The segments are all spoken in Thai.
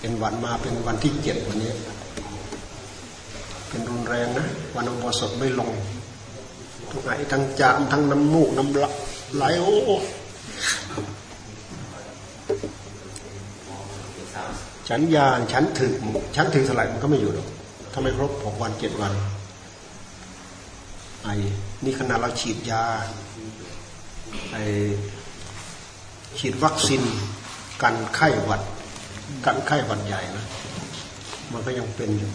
เป็นวันมาเป็นวันที่เจ็ดวันนี้ เป็นรุนแรงนะ วันอุโบสถไม่ลง ทุกไงทั้งจามทั้งน้ำมูกน้ำไหลโอ้ฉันยาฉันถึงฉันถึงเท่าไหร่มันก็ไม่อยู่หรอกถ้าไม่ครบหกวันเจ็ดวัน ไอ้นี่ขนาดเราฉีดยาไอ้ฉีดวัคซีนกันไข้หวัด กันไข้หวัดใหญ่นะมันก็ยังเป็นอยู่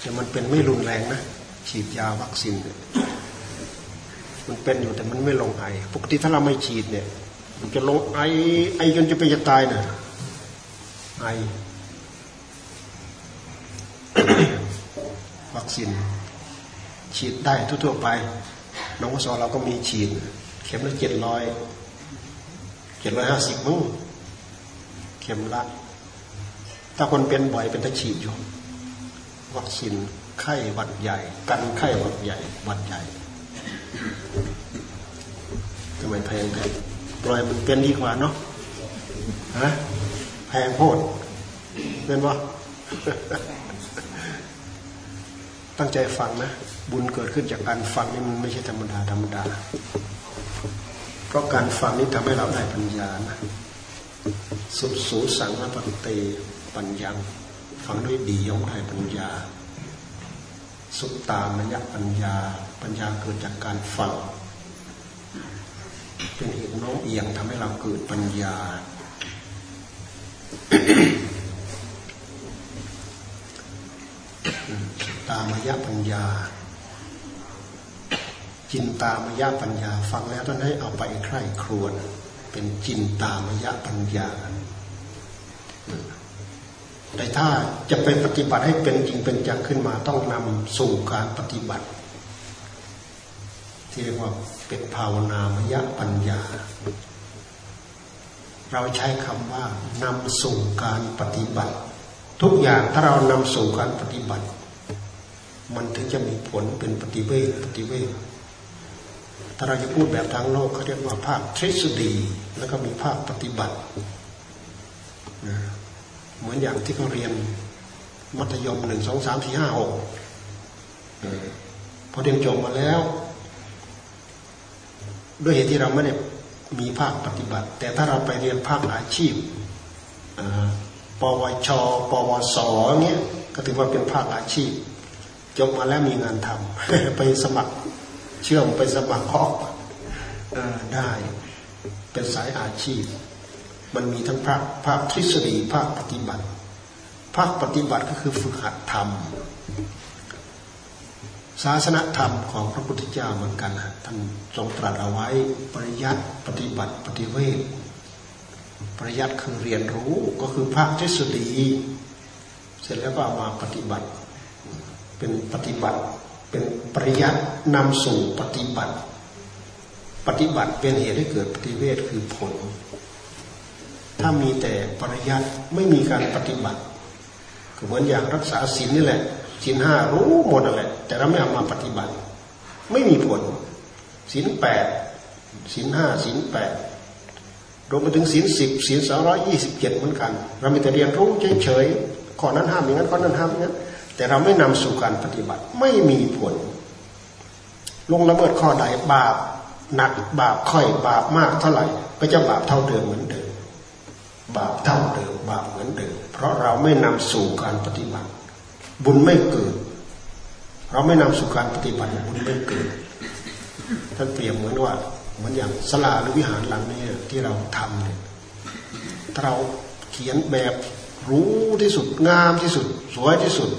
แต่มันเป็นไม่รุนแรงนะฉีดยาวัคซีนมันเป็นอยู่แต่มันไม่ลงไอปกติถ้าเราไม่ฉีดเนี่ย มันจะลงไอไอจนจะไปจะตายนะไอวัคซีนฉีดได้ทั่วๆไปน้องวสเราก็มีฉีด เข็มละเจ็ดร้อยเจ็ดร้อยห้าสิบมั้ง ข็มละ ถ้าคนเป็นบ่อยเป็นตะฉีดอยู่วัคซีนไข้หวัดใหญ่ กันไข้หวัดใหญ่หวัดใหญ่ทำไมแพงแพงปล่อยมันเป็นดีกว่าเนาะฮะแพงโพดเป็นวะตั้งใจฟังนะ บุญเกิดขึ้นจากการฟังนี่มันไม่ใช่ธรรมดาธรรมดา เพราะการฟังนี่ทำให้เราได้ปัญญานะ สุดสูสังและปฏิเตปัญญาฟังด้วยดีย่อมได้ปัญญา สุตตามยปัญญา ปัญญาเกิดจากการฟังเป็นเหตุโน้มเอียงทำให้เราเกิดปัญญา ตามยปัญญา จินตามยปัญญา ฟังแล้วท่านให้เอาไปใคร่ครวญ เป็นจินตามยปัญญาแต่ถ้าจะไปปฏิบัติให้เป็นจริงเป็นจังขึ้นมา ต้องนำสู่การปฏิบัติ ที่เรียกว่าเป็นภาวนามยปัญญา เราใช้คำว่านำสู่การปฏิบัติ ทุกอย่างถ้าเรานำสู่การปฏิบัติ มันถึงจะมีผลเป็นปฏิเวทปฏิเวท ถ้าเราจะพูดแบบทางโลกเขาเรียกว่าภาคทฤษฎี แล้วก็มีภาคปฏิบัติ เหมือนอย่างที่เขาเรียนมัธยมหนึ่งสองสามสี่ห้าหกพอเรียนจบมาแล้ว ด้วยเหตุที่เราไม่ได้มีภาคปฏิบัติ แต่ถ้าเราไปเรียนภาคอาชีพปวช ปวสเงี้ยก็ถือว่าเป็นภาคอาชีพ จบมาแล้วมีงานทำไปสมัคร เชื่อมไปสมัครคอกได้เป็นสายอาชีพ มันมีทั้งภาคภาคทฤษฎีภาคปฏิบัติ ภาคปฏิบัติก็คือฝึกหัดธรรมศาสนธรรมของพระพุทธเจ้าเหมือนกันนะท่านทรงตรัสเอาไว้ปริยัติปฏิบัติปฏิเวทปริยัติคือเรียนรู้ก็คือภาคทฤษฎี เสร็จแล้วก็ามาปฏิบัติ เป็นปฏิบัติ เป็นปริยัตินำสู่ปฏิบัติ ปฏิบัติเป็นเหตุให้เกิดปฏิเวทคือผล ถ้ามีแต่ปริยัติไม่มีการปฏิบัติก็เหมือนอย่างรักษาศีลนี่แหละศีลห้ารู้หมดอะไรแต่เราไม่เอามาปฏิบัติ ไม่มีผลศีลแปดศีลห้าศีลแปดรวมไปถึงศีลสิบศีลสองร้อยยี่สิบเจ็ดเหมือนกัน เราไมีแต่เรียนรู้เฉยๆข้อนั้นห้ามอย่างนั้นข้อนั้นห้ามอย่างนั้น แต่เราไม่นำสู่การปฏิบัติไม่มีผล ลงละเมิดข้อใดบาปหนักบาปค่อยบาปมากเท่าไหร่ ก็จะบาปเท่าเดิมเหมือนเดิม บาปเท่าเดิม บาปเหมือนเดิม เพราะเราไม่นำสู่การปฏิบัติ บุญไม่เกิด เราไม่นำสู่การปฏิบัติบุญไม่เกิดท่านเปรียบเหมือนว่าเหมือนอย่างสลาหรือวิหารหลังนี้ที่เราทำเนี่ยถ้าเราเขียนแบบรู้ที่สุดงามที่สุด สวยที่สุด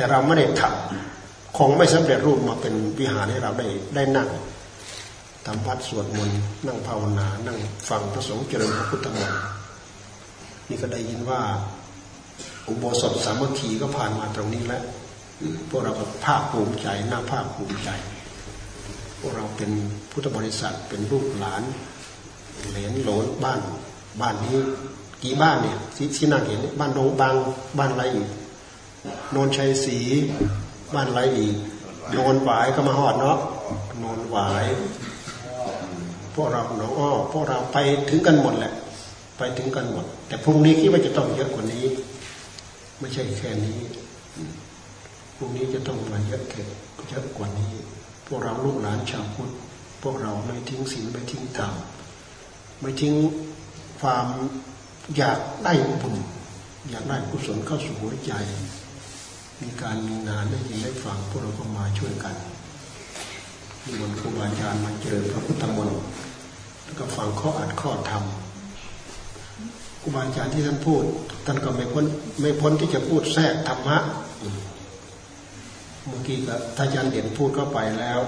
แต่เราไม่ได้ทำคงไม่สำเร็จรูปมาเป็นวิหารให้เราได้ได้นั่งทำพัดสวดมนต์นั่งภาวนา นั่งฟังพระสงฆ์เจริญพระพุทธมนต์นี่ก็ได้ยินว่า อุโบสถสามัคคีก็ผ่านมาตรงนี้แล้วพวกเราก็ภาคภูมิใจน่าภาคภูมิใจ พวกเราเป็นพุทธบริษัทเป็นลูกหลานเหลนโหลนบ้าน บ้านนี้กี่บ้านเนี่ยที่นั่งเห็นบ้านโดงบางบ้านอะไรอีก โนนชัยศรีบ้านไรอีกโนนหวายก็มาหอดเนาะโนนหวาย พวกเราหนองอ้อพวกเราไปถึงกันหมดแหละ ไปถึงกันหมด แต่พรุ่งนี้คิดว่าจะต้องเยอะกว่านี้ ไม่ใช่แค่นี้พรุ่งนี้จะต้องมาเยอะเก็บเยอะกว่านี้ พวกเราลูกหลานชาวพุทธพวกเราไม่ทิ้งศีลไม่ทิ้งธรรมไม่ทิ้งความอยากได้บุญอยากได้กุศลเข้าสู่หัวใจ มีการมีงานได้ยินได้ฟังพวกเราก็มาช่วยกันมีมนครูบาอาจารย์มาเจริญพระพุทธมนต์แล้วก็ฟังข้ออัดข้อธรรมครูบาอาจารย์ที่ท่านพูดท่านก็ไม่พ้นไม่พ้นที่จะพูดแทรกธรรมะเมื่อกี้ก็ท่านอาจารย์เด่นพูดเข้าไปแล้ว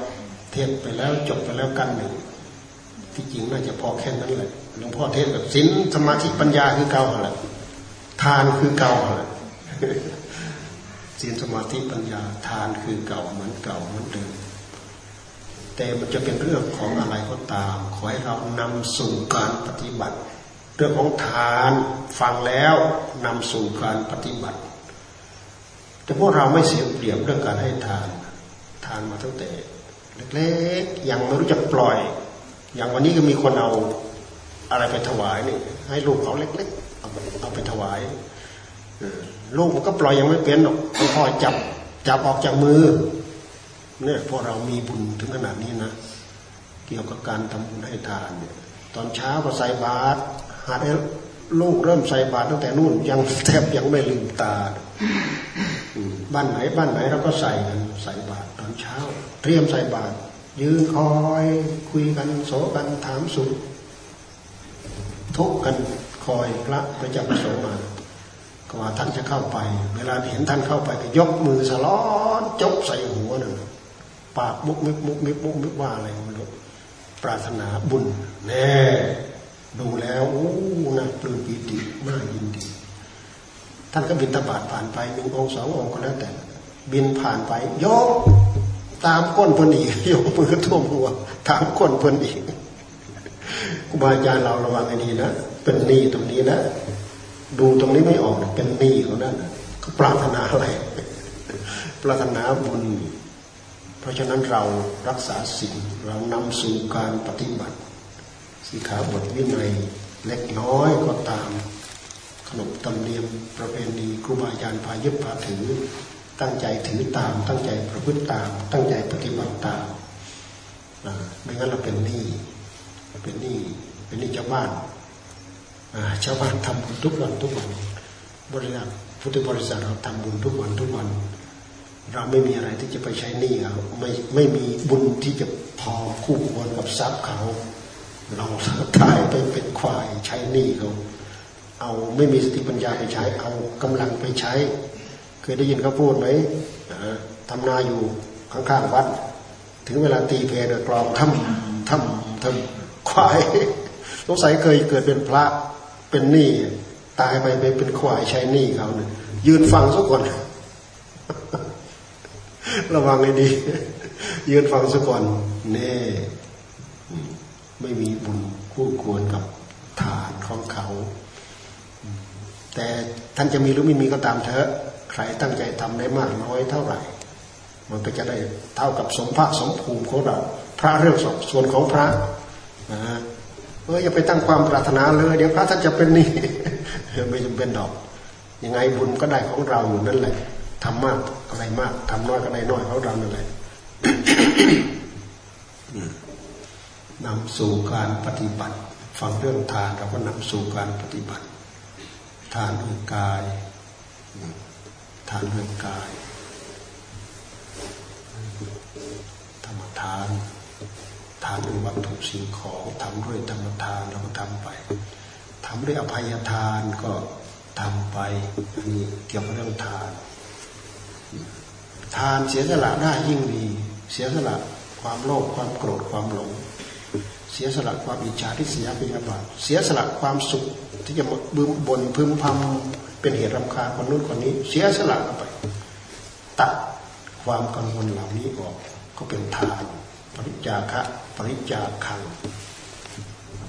เทศไปแล้วจบไปแล้วกันหนึ่งที่จริงน่าจะพอแค่นั้นแหละหลวงพ่อเทศแบบศีลสมาธิปัญญาคือเก่าแหละทานคือเก่าแหละ ศีลสมาธิปัญญาทานคือเก่าเหมือนเก่าเหมือนเดิมแต่มันจะเป็นเรื่องของอะไรก็ตาม ขอให้เรานำสู่การปฏิบัติ เรื่องของทานฟังแล้วนำสู่การปฏิบัติ แต่พวกเราไม่เสียเปรียบเรื่องการให้ทาน ทานมาตั้งแต่เล็กๆยังไม่รู้จักปล่อย อย่างวันนี้ก็มีคนเอาอะไรไปถวายนี่ให้ลูกเขาเล็ก ๆ เอาเอาไปถวาย ลูกมันก็ปล่อยยังไม่เป็นหรอกพ่อจับจับออกจากมือเนี่ยพวกเรามีบุญถึงขนาดนี้นะ เกี่ยวกับการทำบุญให้ทานเนี่ยตอนเช้าก็ใส่บาตรหาได้ลูกเริ่มใส่บาตรตั้งแต่นู่นยังแทบยังไม่ลืมตาบ้านไหนบ้านไหนเราก็ใส่กันใส่บาตรตอนเช้า เตรียมใส่บาตรยืนคอยคุยกันโสกันถามสุขทุกกันคอยพระพระจ้าประสงค์มา กว่าท่านจะเข้าไป เวลาเห็นท่านเข้าไปก็ยกมือสลอนจบใส่หัวหนั่นปากมุกมิกมุกมิกมุกมิกว่าอะไรไม่รู้ปรารถนาบุญแน่ดูแล้วโอ้น่าปลื้มปีติน่ายินดีท่านก็บินตบาดผ่านไปหนึ่งองค์สององค์ก็แล้วแต่ บินผ่านไปยกตามก้นเพิ่นอีกยกมือท่วมหัวตามก้นเพิ่นอีกครูบาอาจารย์เราระวังให้ดีนะเป็นนี้ตรงนี้นะ ดูตรงนี้ไม่ออกเป็นหนี้เขานั่นก็ปรารถนาอะไร ปรารถนาบุญ เพราะฉะนั้นเรารักษาสิ่งเรานำสู่การปฏิบัติสิขาบทวินัยเล็กน้อยก็ตาม ขนบธรรมเนียมประเพณีครูบาอาจารย์พายึดพาถือ ตั้งใจถือตาม ตั้งใจประพฤติตาม ตั้งใจปฏิบัติตามไม่งั้นเราเป็นหนี้เป็นหนี้เป็นหนี้ชาวบ้าน ชาวบ้านทำบุญทุกวันทุกวัน บริษัทพุทธบริษัทเราทำบุญทุกวันทุกวัน เราไม่มีอะไรที่จะไปใช้หนี้เขาไม่ไม่มีบุญที่จะพอคู่ควรกับทรัพย์เขา เราถ่ายไปเป็นควายใช้หนี้เขาเอาไม่มีสติปัญญาไปใช้เอากำลังไปใช้ เคยได้ยินเขาพูดไหมทำนาอยู่ข้างๆวัด ถึงเวลาตีเพลกรองทำทำทำควายสงสัยเคยเกิดเป็นพระ เป็นหนี้ตายไปไปเป็นควายใช้หนี้เขาเนี่ยยืนฟังสักคนระวังให้ดี ยืนฟังซะก่อนแน่ไม่มีบุญคู่ควรกับฐานของเขา แต่ท่านจะมีหรือไม่มีก็ตามเถอะ ใครตั้งใจทำได้มากน้อยเท่าไหร่ มันก็จะได้เท่ากับสมภาคสมภูมิของเรา พระเรื่องส่วนของพระนะ เอออย่าไปตั้งความปรารถนาเลย เดี๋ยวพระท่านจะเป็นนี่ไม่จำเป็นดอก ยังไงบุญก็ได้ของเราอยู่นั่นแหละทำมากอะไรมากทำน้อยก็ได้น้อยเขาดังนั่นแหละนำสู่การปฏิบัติ ฟังเรื่องทานเราก็นำสู่การปฏิบัติ ทานด้วยกาย ทานด้วยกายธรรมทาน ทานด้วยวัตถุสิ่งของทำด้วยธรรมทานเราก็ทำไปทำด้วยอภัยทานก็ทำไปนนี้เกี่ยวกับเรื่องทาน ทานเสียสละได้ยิ่งดี เสียสละความโลภความโกรธความหลง เสียสละความอิจฉาที่เสียพยาบาทเสียสละความสุขที่จะบึมบนพึมพำเป็นเหตุรำคาญคนนู้นคนนี้ เสียสละไปตัดความกังวลเหล่านี้ออกก็เป็นทานปริจาคะ ปริจาคัง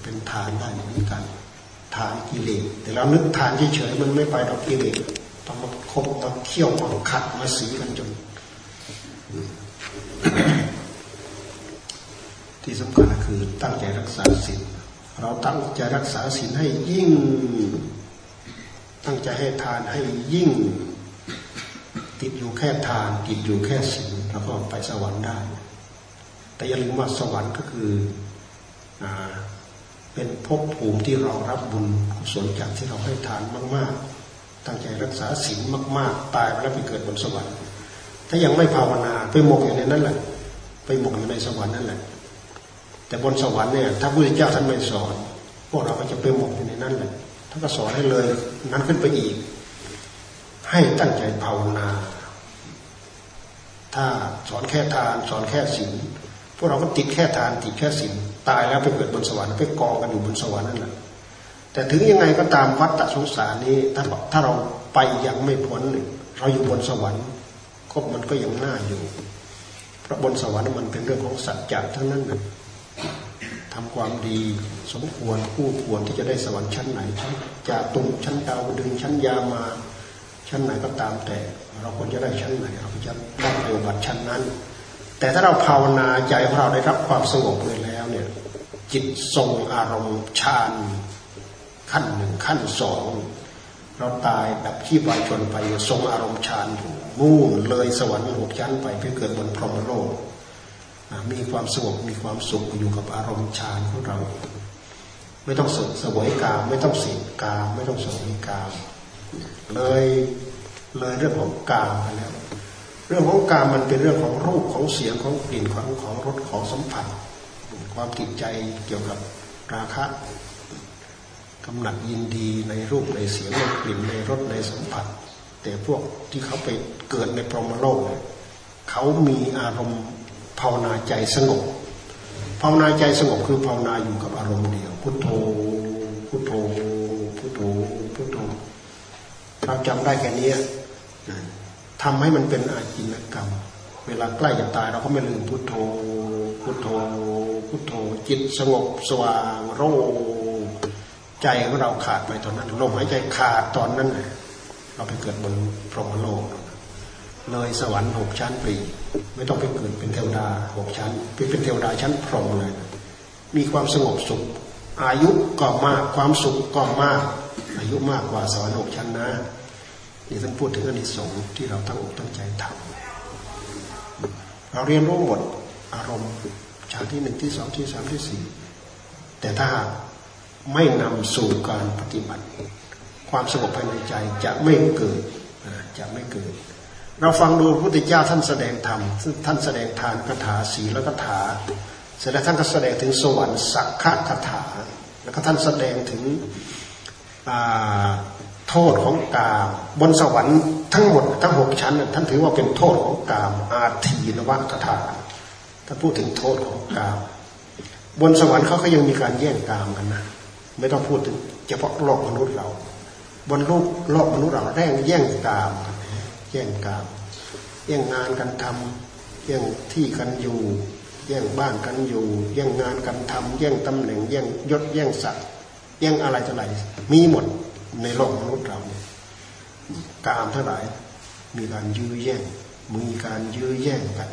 เป็นทานได้เหมือนกันทานกิเลสแต่เรานึกทานเฉยๆมันไม่ไปดอกกิเลสต้องมาคบมาเคี่ยวมาขัดมาสีกันจน ที่สำคัญคือตั้งใจรักษาศีลเราตั้งใจรักษาศีลให้ยิ่ง ตั้งใจให้ทานให้ยิ่ง ติดอยู่แค่ทานติดอยู่แค่ศีลแล้วก็ไปสวรรค์ได้ แต่อย่าลืมว่าสวรรค์ก็คืออเป็นภพภูมิที่เรารับบุญกุศลจากที่เราให้ทานมาก ๆ ตั้งใจรักษาศีลมาก ๆ ตายไปแล้วไปเกิดบนสวรรค์ ถ้ายังไม่ภาวนาไปหมกอยู่ในนั้นแหละ ไปหมกอยู่ในสวรรค์นั่นแหละ แต่บนสวรรค์เนี่ยถ้าพระเจ้าท่านไม่สอน พวกเราก็จะไปหมกอยู่ในนั้นแหละท่านก็สอนให้เลยนั้นขึ้นไปอีก ให้ตั้งใจภาวนา ถ้าสอนแค่ทานสอนแค่ศีล วกเราก็ติดแค่ทานติดแค่ศีลตายแล้วไปเกิดบนสวรรค์ไปกองกันอยู่บนสวรรค์นั่นแหละแต่ถึงยังไงก็ตามวัฏฏะสงสารนี้ถ้าถ้าเราไปยังไม่พ้นเราอยู่บนสวรรค์ก็มันก็ยังน่าอยู่ เพราะบนสวรรค์มันเป็นเรื่องของสัจจะทั้งนั้นนะทำความดีสมควรคู่ควรที่จะได้สวรรค์ชั้นไหนชั้นจากตุงชั้นดาวดึงชั้นยามา ชั้นไหนก็ตามแต่ เราควรจะได้ชั้นไหนเราจะได้ปฏิบัติชั้นนั้น แต่ถ้าเราภาวนาใจของเราได้รับความสงบเลยแล้วเนี่ยจิตทรงอารมณ์ฌานขั้นหนึ่งขั้นสองเราตายแบบขี้วายชนไปทรงอารมณ์ฌานอยู่มู่นเลยสวรรค์หกชั้นไปเพื่อเกิดบนพรหมโลกมีความสงบมีความสุขอยู่กับอารมณ์ฌานของเรา ไม่ต้องสึกสวยกามไม่ต้องเสพกามไม่ต้องสวยกามเลยเลยเรื่องของกามไปแล้ว เรื่องของกามมันเป็นเรื่องของรูปของเสียงของกลิ่นของของรสของสัมผัส ความติดใจเกี่ยวกับราคะกำหนัดยินดีในรูปในเสียงในกลิ่นในรสในสัมผัส แต่พวกที่เขาไปเกิดในพรหมโลกเขามีอารมณ์ภาวนาใจสงบภาวนาใจสงบคือภาวนาอยู่กับอารมณ์เดียว พุทโธพุทโธพุทโธพุทโธเราจำได้แค่นี้ ทำให้มันเป็นอาจินกรรม เวลาใกล้จะตายเราก็ไม่ลืมพุทโธ พุทโธ พุทโธ จิตสงบสว่างโรใจของเราขาดไปตอนนั้นลมหายใจขาดตอนนั้นเราไปเกิดบนพรหมโลกเลยสวรรค์หกชั้นปีไม่ต้องไปเกิดเป็นเทวดาหกชั้นไปเป็นเทวดาชั้นพรหมเลย มีความสงบสุข อายุก็มากความสุขก็มาก อายุมากกว่าสวรรค์หกชั้นนะ นี่ท่านพูดถึงอนิสงส์ที่เราตั้งอกตั้งใจทำเราเรียนรู้หมดอารมณ์ชั้นที่หนึ่งที่สองที่สามที่สี่แต่ถ้าไม่นำสู่การปฏิบัติ ความสงบภายในใจจะไม่เกิดจะไม่เกิด เราฟังดูพระพุทธเจ้าท่านแสดงธรรมท่านแสดงทานคาถาศีลคาถาเสร็จแล้วท่านก็แสดงถึงสวรรค์สักขะคาถา แล้วก็ท่านแสดงถึง โทษของกามบนสวรรค์ทั้งหมดทั้งหกชั้น ท่านถือว่าเป็นโทษของกามอาทีนวัคถาถ้าพูดถึงโทษของกาม บนสวรรค์เขาก็ยังมีการแย่งกามกันนะไม่ต้องพูดถึงเฉพาะโลกมนุษย์เรา บนโลกโลกมนุษย์เราแย่งแย่งกามแย่งกามแย่งงานกันทำแย่งที่กันอยู่ แย่งบ้านกันอยู่ แย่งงานกันทำแย่งตำแหน่งแย่งยศแย่งศักดิ์แย่งอะไรต่ออะไรมีหมด ในโลกมนุษย์เราเนี่ยกามท่าไหร่มีการยื้อแย่งมีการยื้อแย่งกัน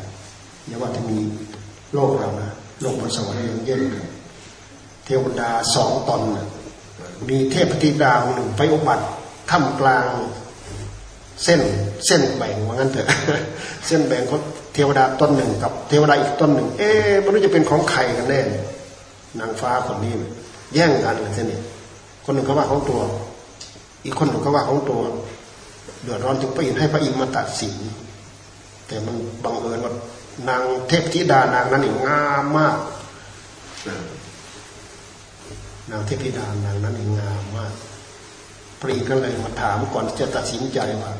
อย่าว่าจะมีโลกเรานะโลกบนสวรรค์ยังแย่งกันเทวดาสองตนมีเทพธิดาหนึ่งไปอุบัติท่ามกลางเส้นเส้นแบ่งว่างั้นเถอะ เส้นแบ่งของเทวดาต้นหนึ่งกับเทวดาอีกต้นหนึ่ง เอ๊ะไม่รู้จะเป็นของใครกันแน่นางฟ้าคนนี้แย่งกันเลยทีนี้คนหนึ่งเขาว่าของตัว อีกคนหนึ่งเขาว่าของตัวเดือดร้อนถึงพระอินทร์ให้พระอินทร์มาตัดสินแต่มันบังเอิญว่านางเทพธิดานางนั้นงามมากนางเทพธิดานางนั้นงามมากปรีก็เลยมาถามก่อนจะตัดสินใจว่า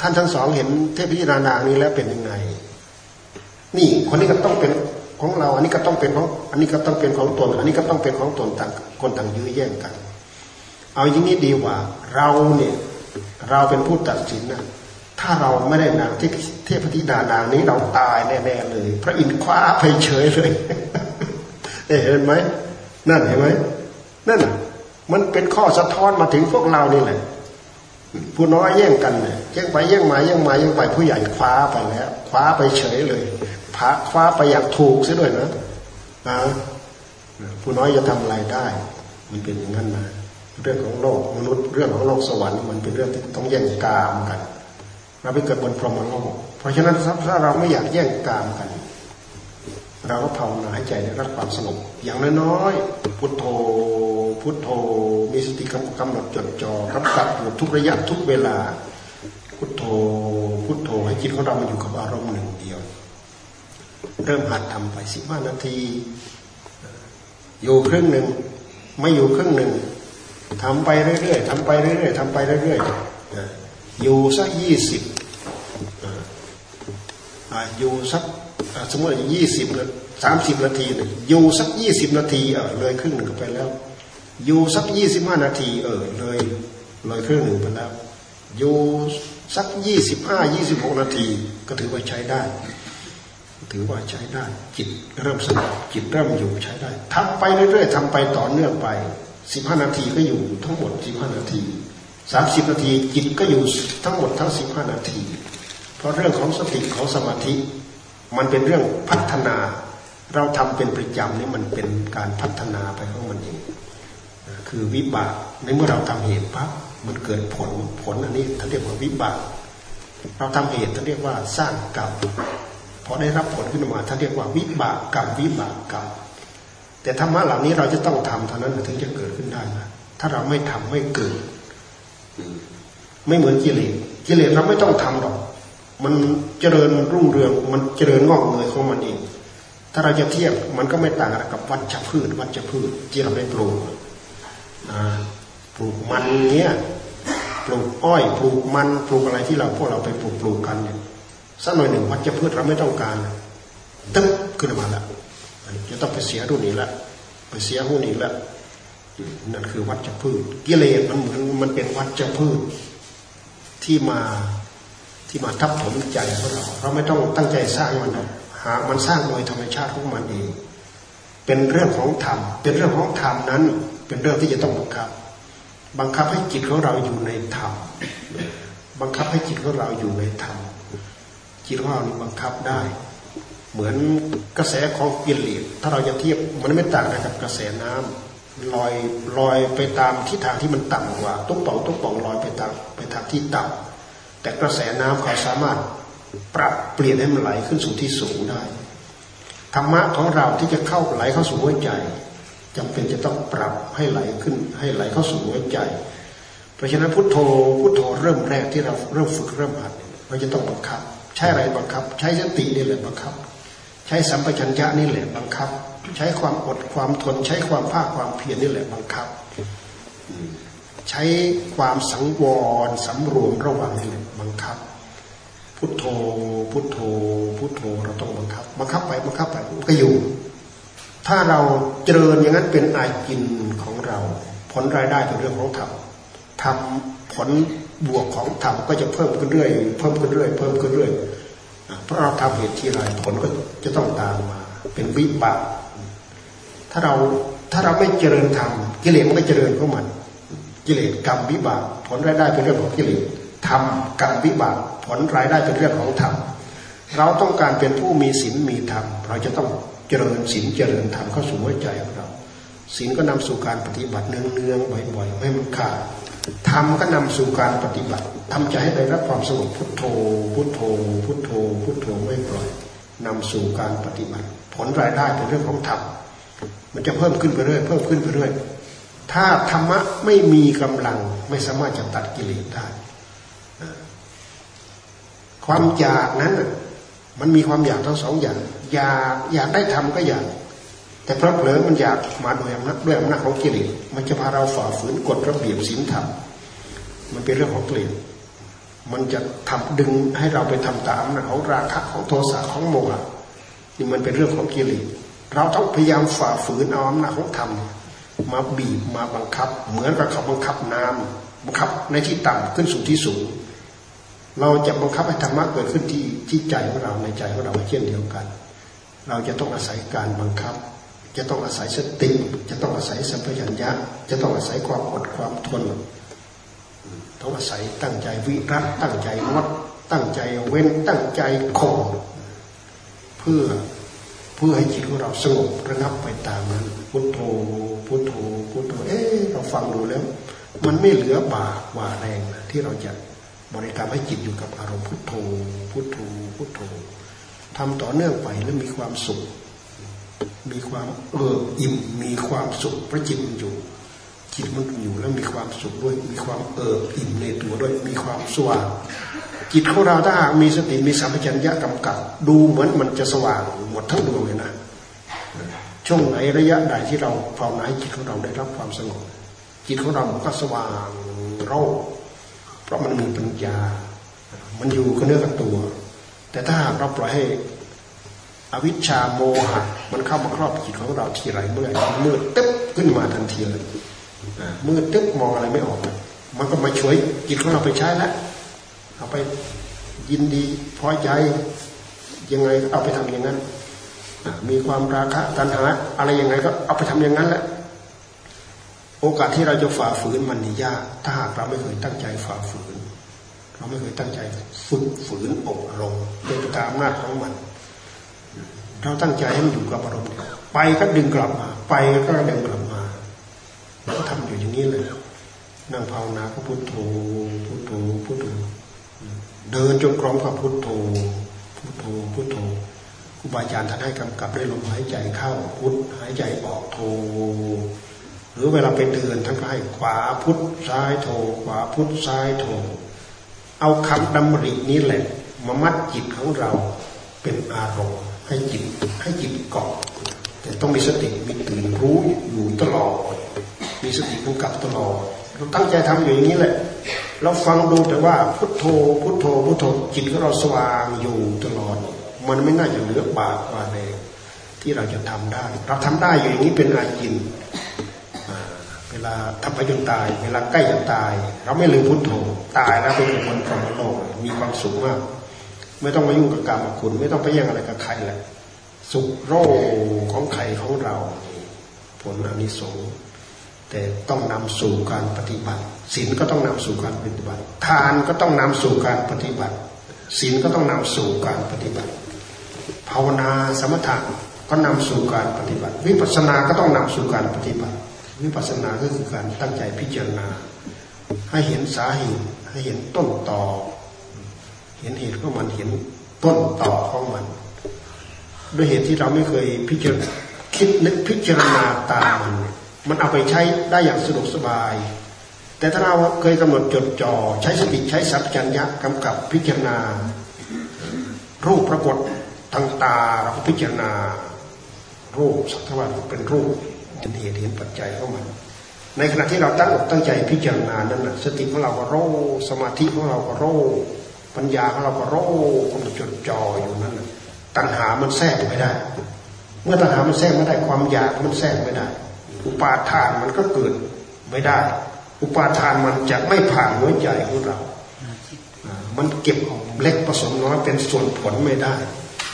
ท่านทั้งสองเห็นเทพธิดานางนี้แล้วเป็นยังไง นี่คนนี้ก็ต้องเป็นของเรา อันนี้ก็ต้องเป็นของ อันนี้ก็ต้องเป็นของตน อันนี้ก็ต้องเป็นของตนต่างคนต่างยื้อแย่งกัน เอาอย่างนี้ดีกว่า เราเนี่ยเราเป็นผู้ตัดสินนะถ้าเราไม่ได้นางเทพธิดานางนี้เราตายแน่ๆเลย พระอินทร์คว้าไปเฉยเลยเห็นไหมนั่นเห็นไหมนั่นมันเป็นข้อสะท้อนมาถึงพวกเรานี่แหละผู้น้อยแย่งกันเนี่ยแย่งไปแย่งมาแย่งมาแย่งไปผู้ใหญ่คว้าไปแล้วคว้าไปเฉยเลยพาคว้าไปอย่างถูกซะด้วยนะนะผู้น้อยจะทำอะไรได้ มันเป็นอย่างนั้นนะ เรื่องของโลกมนุษย์เรื่องของโลกสวรรค์มันเป็นเรื่องที่ต้องแย่งกามกันเราไปเกิดบนพรหมโลกเพราะฉะนั้นถ้าเราไม่อยากแย่งกามกัน เราก็ภาวนาให้ใจได้รับความสงบอย่างน้อยๆพุทโธพุทโธมีสติกำหนดจดจ่อกำกับอยู่ทุกระยะทุกเวลา พุทโธพุทโธให้จิตของเรามาอยู่กับอารมณ์หนึ่งเดียว เริ่มหัดทำไปสิบห้านาที อยู่ครึ่งหนึ่งไม่อยู่ครึ่งหนึ่ง ทำไปเรื่อยๆทำไปเรื่อยๆทำไปเรื่อยๆอยู่สักยี่สิบอยู่สักสมมติยี่สิบสามสิบนาทีอยู่สักยี่สิบนาทีเออเลยครึ่งหนึ่งไปแล้ว อยู่สักยี่สิบห้านาทีเออเลยเลยครึ่งหนึ่งไปแล้ว อยู่สักยี่สิบห้ายี่สิบหกนาที ก็ถือว่าใช้ได้ ถือว่าใช้ได้จิตเริ่มสงบจิตเริ่มอยู่ใช้ได้ทำไปเรื่อยๆทำไปต่อเนื่องไป สิบห้านาทีก็อยู่ทั้งหมดสิบห้านาทีสามสิบนาทีจิตก็อยู่ทั้งหมดทั้งสิบห้านาที เพราะเรื่องของสติของสมาธิ มันเป็นเรื่องพัฒนา เราทำเป็นประจำนี่มันเป็นการพัฒนาไปของมันเองคือวิบากในเมื่อเราทำเหตุปั๊บมันเกิดผลผลอันนี้ท่านเรียกว่าวิบากเราทำเหตุท่านเรียกว่าสร้างกรรมพอได้รับผลขึ้นมาท่านเรียกว่าวิบากกรรมวิบากกรรม แต่ธรรมะเหล่านี้เราจะต้องทำเท่านั้นถึงจะเกิดขึ้นได้นะถ้าเราไม่ทำไม่เกิดไม่เหมือนกิเลสกิเลสเราไม่ต้องทำหรอก มันเจริญรุ่งเรือง มันเจริญงอกเงยของมันเอง ถ้าเราจะเทียบมันก็ไม่ต่างอะไรกับวัชพืชวัชพืชที่เราได้ปลูกปลูกมันเนี้ยปลูกอ้อยปลูกมันปลูกอะไรที่เราพวกเราไปปลูกปลูกกันเนี่ยสักหน่อยหนึ่งวัชพืชเราไม่ต้องการตึ๊บขึ้นมาแล้ว จะต้องไปเสียรุ่นนี้ละไปเสียหุ้นนี้ละนั่นคือวัชพืชกิเลสมันเหมือนมันเป็นวัชพืชที่มาที่มาทับถมใจของเรา เราไม่ต้องตั้งใจสร้างมันหามันสร้างโดยธรรมชาติของมันเองเป็นเรื่องของธรรม เป็นเรื่องของธรรมนั้น เป็นเรื่องที่จะต้องบังคับ บังคับให้จิตของเราอยู่ในธรรม บังคับให้จิตของเราอยู่ในธรรม จิตของเรานี่บังคับได้ เหมือนกระแสของกิเลสถ้าเราจะเทียบมันไม่ต่างกันกับกระแสน้ำลอยลอยไปตามทิศทางที่มันต่ำกว่าตุ๊กป่องตุ๊กป่องลอยไปตามไปทางที่ต่ำแต่กระแสน้ำเขาสามารถปรับเปลี่ยนให้มันไหลขึ้นสู่ที่สูงได้ธรรมะของเราที่จะเข้าไหลเข้าสู่หัวใจจำเป็นจะต้องปรับให้ไหลขึ้นให้ไหลเข้าสู่หัวใจ เพราะฉะนั้นพุทโธพุทโธเริ่มแรกที่เราเริ่มฝึกเริ่มหัดเราจะต้องบังคับ ใช้อะไรบังคับ ใช้สตินี่แหละบังคับ ใช้สัมปชัญญะนี่แหละบังคับ ใช้ความอดความทน ใช้ความภาคความเพียรนี่แหละบังคับ ใช้ความสังวรสำรวมระวังนี่แหละบังคับ พุทโธ พุทโธ พุทโธเราต้องบังคับ บังคับไปบังคับไปก็อยู่ ถ้าเราเจริญอย่างนั้นเป็นอาจินของเรา ผลรายได้เป็นเรื่องของธรรมทำผล บวกของธรรมก็จะเพิ่มขึ้นเรื่อยเพิ่มขึ้นเรื่อยเพิ่มขึ้นเรื่อยเพราะเราทำเหตุที่ไรผลก็จะต้องตามมา เป็นวิบากถ้าเราถ้าเราไม่เจริญธรรมกิเลสมันก็เจริญของมัน กิเลสกรรมวิบาก ผลรายได้เป็นเรื่องของกิเลสธรรมกรรมวิบาก ผลรายได้เป็นเรื่องของธรรมเราต้องการเป็นผู้มีศีลมีธรรมเราจะต้องเจริญศีลเจริญธรรมเข้าสู่หัวใจของเราศีลก็นำสู่การปฏิบัติเนืองๆบ่อยๆไม่มันขาด ธรรมก็นำสู่การปฏิบัติทำใจให้ได้รับความสงบพุทโธ พุทโธ พุทโธ พุทโธไม่ปล่อยนำสู่การปฏิบัติ ผลรายได้เป็นเรื่องของธรรมมันจะเพิ่มขึ้นไปเรื่อยเพิ่มขึ้นไปเรื่อยถ้าธรรมะไม่มีกำลังไม่สามารถจะตัดกิเลสได้ความอยากนั้นมันมีความอยากทั้งสองอย่าง อยากอยากได้ทำก็อยาก แต่เพราะเผลอมันอยากมาโดยอำนาจด้วยอำนาจของกิเลสมันจะพาเราฝ่าฝืนกฎระเบียบศีลธรรมมันเป็นเรื่องของกิเลสมันจะทำดึงให้เราไปทำตามนะของราคะของโทสะของโมหะนี่มันเป็นเรื่องของกิเลสเราต้องพยายามฝ่าฝืนเอาอำนาจของธรรมมาบีบมาบังคับ เหมือนกับเขาบังคับน้ำบังคับในที่ต่ำขึ้นสู่ที่สูง เราจะบังคับให้ธรรมะเกิดขึ้นที่ที่ใจของเราในใจของเราเช่นเดียวกัน เราจะต้องอาศัยการบังคับ จะต้องอาศัยสติ จะต้องอาศัยสัมปชัญญะ จะต้องอาศัยความอดความทนต้องอาศัยตั้งใจวิรัตตั้งใจงดตั้งใจเว้นตั้งใจคงเพื่อเพื่อให้จิตของเราสงบระงับไปตามนั้นพุทโธพุทโธพุทโธเอ๊ะเราฟังดูแล้ว มันไม่เหลือบาว่าแรงที่เราจะบริกรรมให้จิตอยู่กับอารมณ์พุทโธพุทโธพุทโธทำต่อเนื่องไปแล้วมีความสุข มีความเอิบอิ่ม มีความสุขพระจิตมันอยู่ จิตมันอยู่แล้วมีความสุขด้วย มีความเอิบอิ่มในตัวด้วย มีความสว่างจิตของเราถ้ามีสติมีสัมปชัญญะกำกับ ดูเหมือนมันจะสว่างหมดทั้งดวงเลยนะช่วงไหนระยะใดที่เราภาวนาจิตของเราได้รับความสงบจิตของเราก็สว่างเราเพราะมันมีปัญญา มันอยู่กับเนื้อกับตัว แต่ถ้าเราปล่อยให้อวิชชาโมหะ มันเข้ามาครอบจิตของเราทีไรเมื่อมืดตึ๊บขึ้นมาทันทีเลยมืดตึ๊บมองอะไรไม่ออกมันก็มาช่วยจิตของเราไปใช้แล้วเอาไปยินดีพอใจยังไงเอาไปทำอย่างนั้นมีความราคะตัณหาอะไรยังไงก็เอาไปทำอย่างนั้นแหละโอกาสที่เราจะฝ่าฝืนมันนี่ยาก ถ้าหากเราไม่เคยตั้งใจฝ่าฝืน เราไม่เคยตั้งใจฝึกฝืนอบรมเป็นตามอำนาจของมัน เราตั้งใจให้มันอยู่กับอารมณ์ไปก็ดึงกลับมา ไปก็ดึงกลับมาเราก็ทำอยู่อย่างนี้เลยนั่งภาวนาก็พุทโธพุทโธพุทโธเดินจงกรมกับพุทโธพุทโธพุทโธครูบาอาจารย์ท่านให้กำกับด้วยลมหายใจเข้าพุทหายใจออกโธหรือเวลาไปเดินท่านก็ให้ขวาพุทซ้ายโธขวาพุทซ้ายโธเอาคำดำรินี้แหละมามัดจิตของเราเป็นอารมณ์ ให้จิตให้จิตเกาะแต่ต้องมีสติมีตื่นรู้อยู่ตลอด มีสติกำกับตลอดเราตั้งใจทำอยู่อย่างนี้แหละ เราฟังดูแต่ว่าพุทโธพุทโธพุทโธจิตของเราสว่างอยู่ตลอด มันไม่น่าจะเหลือบาปกว่าแรงที่เราจะทำได้ เราทำได้อยู่อย่างนี้เป็นอาจินเวลาทำไปจนตาย เวลาใกล้จะตาย เราไม่ลืมพุทโธตายแล้วเป็นคนของโลกมีความสุขมาก ไม่ต้องมายุ่งกับกรรมคุณ ไม่ต้องไปแย่งอะไรกับใครแหละสุขโรของใครของเรา ผลอนิสงส์แต่ต้องนำสู่การปฏิบัติศีลก็ต้องนำสู่การปฏิบัติ ทานก็ต้องนำสู่การปฏิบัติศีลก็ต้องนำสู่การปฏิบัติ ภาวนาสมถะก็นำสู่การปฏิบัติ วิปัสสนาก็ต้องนำสู่การปฏิบัติ วิปัสสนาก็คือการตั้งใจพิจารณา ให้เห็นสาเหตุให้เห็นต้นตอ เห็นเหตุของมันเห็นต้นต่อของมัน ด้วยเหตุที่เราไม่เคยพิจารณาคิดนึกพิจารณาตามมันมันเอาไปใช้ได้อย่างสะดวกสบาย แต่ถ้าเราเคยกำหนดจดจ่อใช้สติใช้สัพพัญญะกำกับพิจารณา รูปปรากฏทางตาเราก็พิจารณา รูปสักว่าเป็นรูปเป็นเหตุเห็นปัจจัยเข้ามาในขณะที่เราตั้งอกตั้งใจพิจารณานั้นนะสติของเราก็โรสมาธิของเราก็โร ปัญญาของเราก็โรกำหนจดจ่ออยู่นั้นตัณหามันแทรกไม่ได้ เมื่อตัณหามันแทรกไม่ได้ความอยากมันแทรกไม่ได้ อุปาทานมันก็เกิดไม่ได้ อุปาทานมันจะไม่ผ่านหัวใจของเรา มันเก็บเล็กผสมน้อยเป็นส่วนผลไม่ได้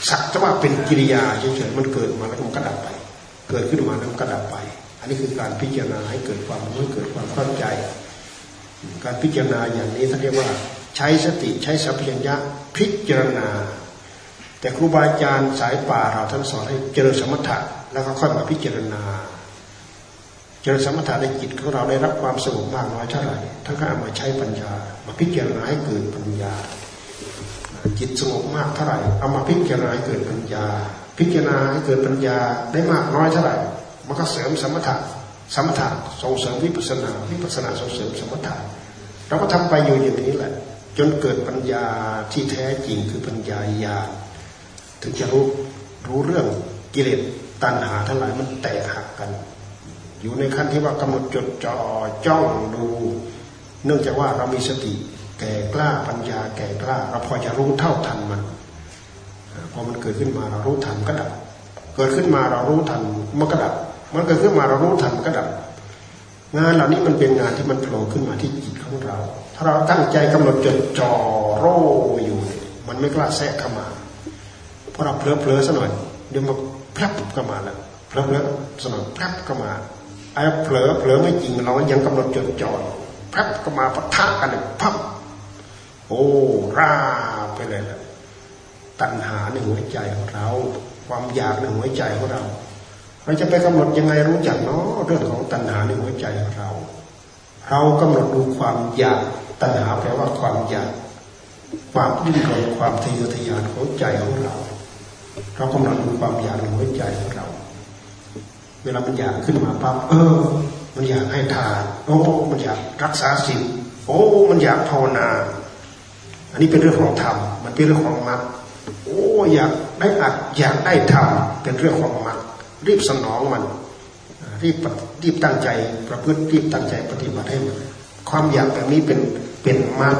สักจะว่าเป็นกิริยาเฉยๆมันเกิดมาแล้วมันก็ดับไป เกิดขึ้นมาแล้วมันก็ดับไป อันนี้คือการพิจารณาให้เกิดความรู้เกิดความเข้าใจ การพิจารณาอย่างนี้ท่านเรียกว่า ช้สติใช้สัพเพัญญะพิจารณา แต่ครูบาอาจารย์สายป่าเราท่านสอนให้เจริญสมถะแล้วก็ค่อยมาพิจารณา เจริญสมถะในจิตของเราได้รับความสงบมากน้อยเท่าไหร่ท่านก็เอามาใช้ปัญญา มาพิจารณาให้เกิดปัญญา จิตสงบมากเท่าไหร่เอามาพิจารณาให้เกิดปัญญา พิจารณาให้เกิดปัญญาได้มากน้อยเท่าไหร่มันก็เสริมสมถะสมถะส่งเสริมวิปัสนาวิปัสนาส่งเสริมสมถะเราก็ทำไปอยู่อย่างนี้แหละ จนเกิดปัญญาที่แท้จริงคือปัญญาญาถึงจะรู้รู้เรื่องกิเลสตัณหาทั้งหลายมันแตกหักกัน อยู่ในขั้นที่ว่ากำหนดจดจ่อจ้องดู เนื่องจากว่าเรามีสติ แก่กล้าปัญญาแก่กล้า เราพอจะรู้เท่าทันมันพอมันเกิดขึ้นมาเรารู้ทันก็ดับ เกิดขึ้นมาเรารู้ทันมันก็ดับ มันเกิดขึ้นมาเรารู้ทันก็ดับ งานเหล่านี้มันเป็นงานที่มันโผล่ขึ้นมาที่จิตของเรา ถ้าเราตั้งใจกำหนดจดจ่อโรอยู่ มันไม่กล้าแทรกเข้ามาพอเราเพลอเพลอซะหน่อยเดี๋ยวมันพลับเข้ามาแล้วเพลอเพลอสนอยพลับเข้ามาไอ้เผลอเผลอไม่จริงเรายังกำหนดจดจ่อแป๊บก็มาปะทะกันเลยพับโอ้ราไปเลยละตัณหาในหัวใจของเรา ความอยากในหัวใจของเรา เราจะไปกำหนดยังไงรู้จักเนาะเรื่องของตัณหาในหัวใจของเรา เรากำหนดดูความอยาก ตัณหาแปลว่าความอยาก ความดิ้นรนความทะเยอทะยานของใจของเรา เรากำหนดดูความอยากในหัวใจของเรา เวลามันอยากขึ้นมาปั๊บเออ มันอยากให้ทานโอ้มันอยากรักษาศีลโอ้ มันอยากภาวนา อันนี้เป็นเรื่องของธรรม มันเป็นเรื่องของมรรคโอ้อยากได้อัดอยากได้ทำเป็นเรื่องของมรรครีบสนองมันรีบรีบตั้งใจประพฤติรีบตั้งใจปฏิบัติให้มันความอยากแบบนี้เป็น เป็นมรรค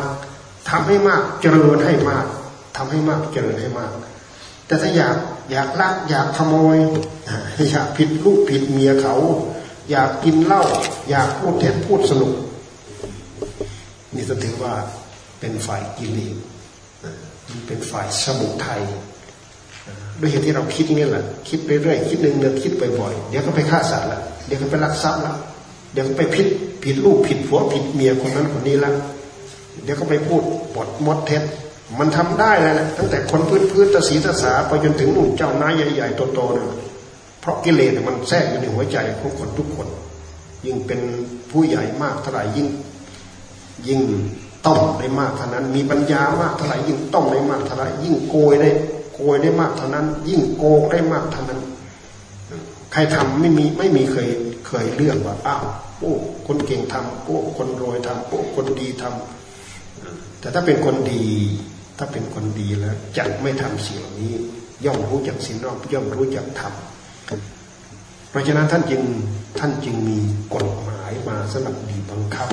ทำให้มากเจริญให้มากทำให้มากเจริญให้มาก แต่ถ้าอยากอยากลักอยากขโมยอยากผิดลูกผิดเมียเขา อยากกินเหล้าอยากพูดเท็จพูดสนุก นี่จะถือว่าเป็นฝ่ายกิเลสเป็นฝ่ายสมุทัยด้วยเหตุที่เราคิดนี่แหละคิดไปเรื่อยคิดหนึ่งเนือคิดบ่อยๆเดี๋ยวก็ไปฆ่าสัตว์ละเดี๋ยวก็ไปลักทรัพย์ละเดี๋ยวก็ไปผิดผิดลูกผิดผัวผิดเมียคนนั้นคนนี้ละ เดี๋ยวก็ไปพูดบทมดเท็จมันทำได้เลยนะตั้งแต่คนพื้นพื้นตะสีตะสาไปจนถึงหนุ่มเจ้านายใหญ่ๆโตๆเนี่ยเพราะกิเลสมันแทรกอยู่ในหัวใจของคนทุกคน ยิ่งเป็นผู้ใหญ่มากเท่าไหร่ยิ่ง ยิ่งต้มได้มากเท่านั้น มีปัญญามากเท่าไหร่ยิ่งต้มได้มากเท่าไหร่ยิ่งโกยได้โกยได้มากเท่านั้น ยิ่งโกงได้มากเท่านั้น ใครทำไม่มีไม่มีเคยเคยเลือกว่าอ้าวโอ้คนเก่งทำโอ้คนรวยทำโอ้คนดีทำ แต่ถ้าเป็นคนดี ถ้าเป็นคนดีแล้วจะไม่ทำสิ่งนี้ ย่อมรู้จักสิ่งนอกย่อมรู้จักทำเพราะฉะนั้นท่านจึงท่านจึงมีกฎหมายมาสำหรับดีบังคับ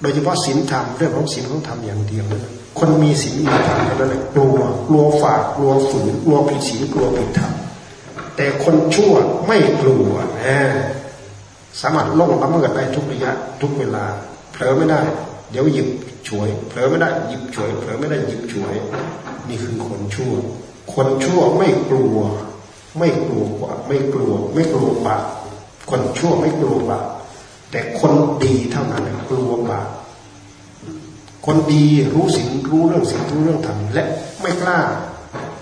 โดยเฉพาะศีลธรรมเรื่องของศีลของธรรมอย่างเดียวนั้นคนมีศีลมีธรรมนั้นแหละกลัวกลัวฝากกลัวฝืนกลัวผิดศีลกลัวผิดธรรมแต่คนชั่วไม่กลัวนะสามารถล่งละเมิดได้ทุกระยะทุกเวลาเผลอไม่ได้ เดี๋ยวหยิบฉวยเผลอไม่ได้หยิบฉวยเผลอไม่ได้หยิบฉวย นี่คือคนชั่ว คนชั่วไม่กลัว ไม่กลัวกว่าไม่กลัว ไม่กลัวบาปคนชั่วไม่กลัวบาปแต่คนดีเท่านั้นกลัวบาปคนดีรู้สิ่งรู้เรื่องสิ่งรู้เรื่องธรรมและไม่กล้า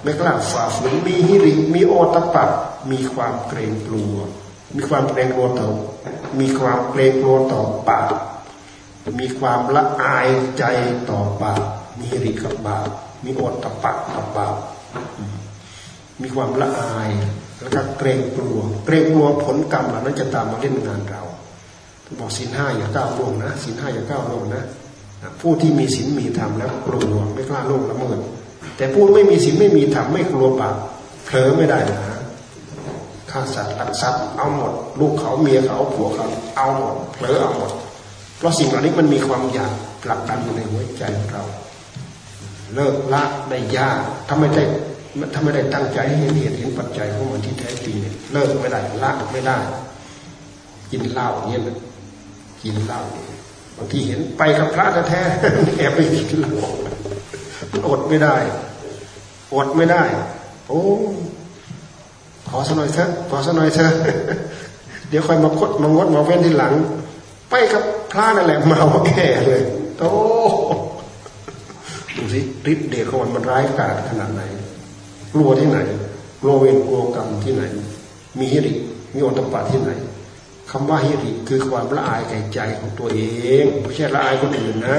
ไม่กล้าฝ่าฝืนมีฮิริ มีโอตปะมีความเกรงกลัว มีความเกรงกลัวต่อมีความเกรงกลัวต่อบาป มีความละอายใจต่อบาปมีฮิริกับบาปมีโอตปะกับบาปมีความละอายแล้วก็เกรงกลัว เกรงกลัวผลกรรมเหล่านั้นจะตามมาเล่นงานเราบอกสินห้าอย่าก้าวล่วงนะสินห้าอย่าก้าวล่วงนะผู้ที่มีศีลมีธรรมแล้วกลัวไม่กล้าล่วงละเมิดแต่ผู้ไม่มีศีลไม่มีธรรมไม่กลัวบาปเผลอไม่ได้นะฆ่าสัตว์ลักทรัพย์เอาหมด ลูกเขาเมียเขาผัวเขาเอาหมดเผลอเอาหมด เพราะสิ่งเหล่านี้มันมีความอยากผลักดันอยู่ในหัวใจของเรา เลิกละได้ยากถ้าไม่ได้ถ้าไม่ได้ตั้งใจให้เห็นเหตุเห็นปัจจัยของมันที่แท้จริงเนี่ยเลิกไม่ได้ละไม่ได้ กินเหล้าเนี่ยกินเหล้าบางทีเห็นไปกับพระแท้แอบไปกินเหล้าอดไม่ได้ อดไม่ได้ โอ้ขอสักหน่อยเถอะขอสักหน่อยเถอะเดี๋ยวค่อยมาคดมางดมาเว้นทีหลัง ไปกับ ระนั่นแหละเมาแก่เลยโอ้ดูสิฤทธิ์เดชของมันมันร้ายกาจขนาดไหนกลัวที่ไหนกลัวเวรกลัวกรรมที่ไหน มีฮิริมีอตปาที่ไหนคำว่าฮิริคือความละอายแก่ใจของตัวเองไม่ใช่ละอายคนอื่นนะ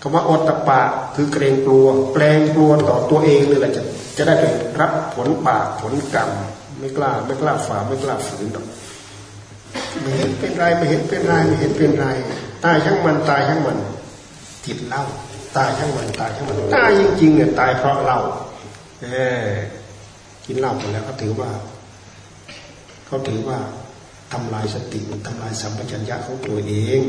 คำว่าอตปะคือเกรงกลัว แปลงกลัวต่อตัวเองเลยแหละจะจะได้ไปรับผลบาปผลกรรม ไม่กล้าไม่กล้าฝ่าไม่กล้าฝืนหรอก ไม่เห็นเป็นไรไม่เห็นเป็นไรไม่เห็นเป็นไรตายช่างมันตายช่างมันติดเหล้าตายช่างมันตายช่างมันตายจริงๆเนี่ยตายเพราะเหล้าเออกินเหล้าไปแล้วก็ถือว่าเขาถือว่าทำลายสติทำลายสัมปชัญญะของตัวเอง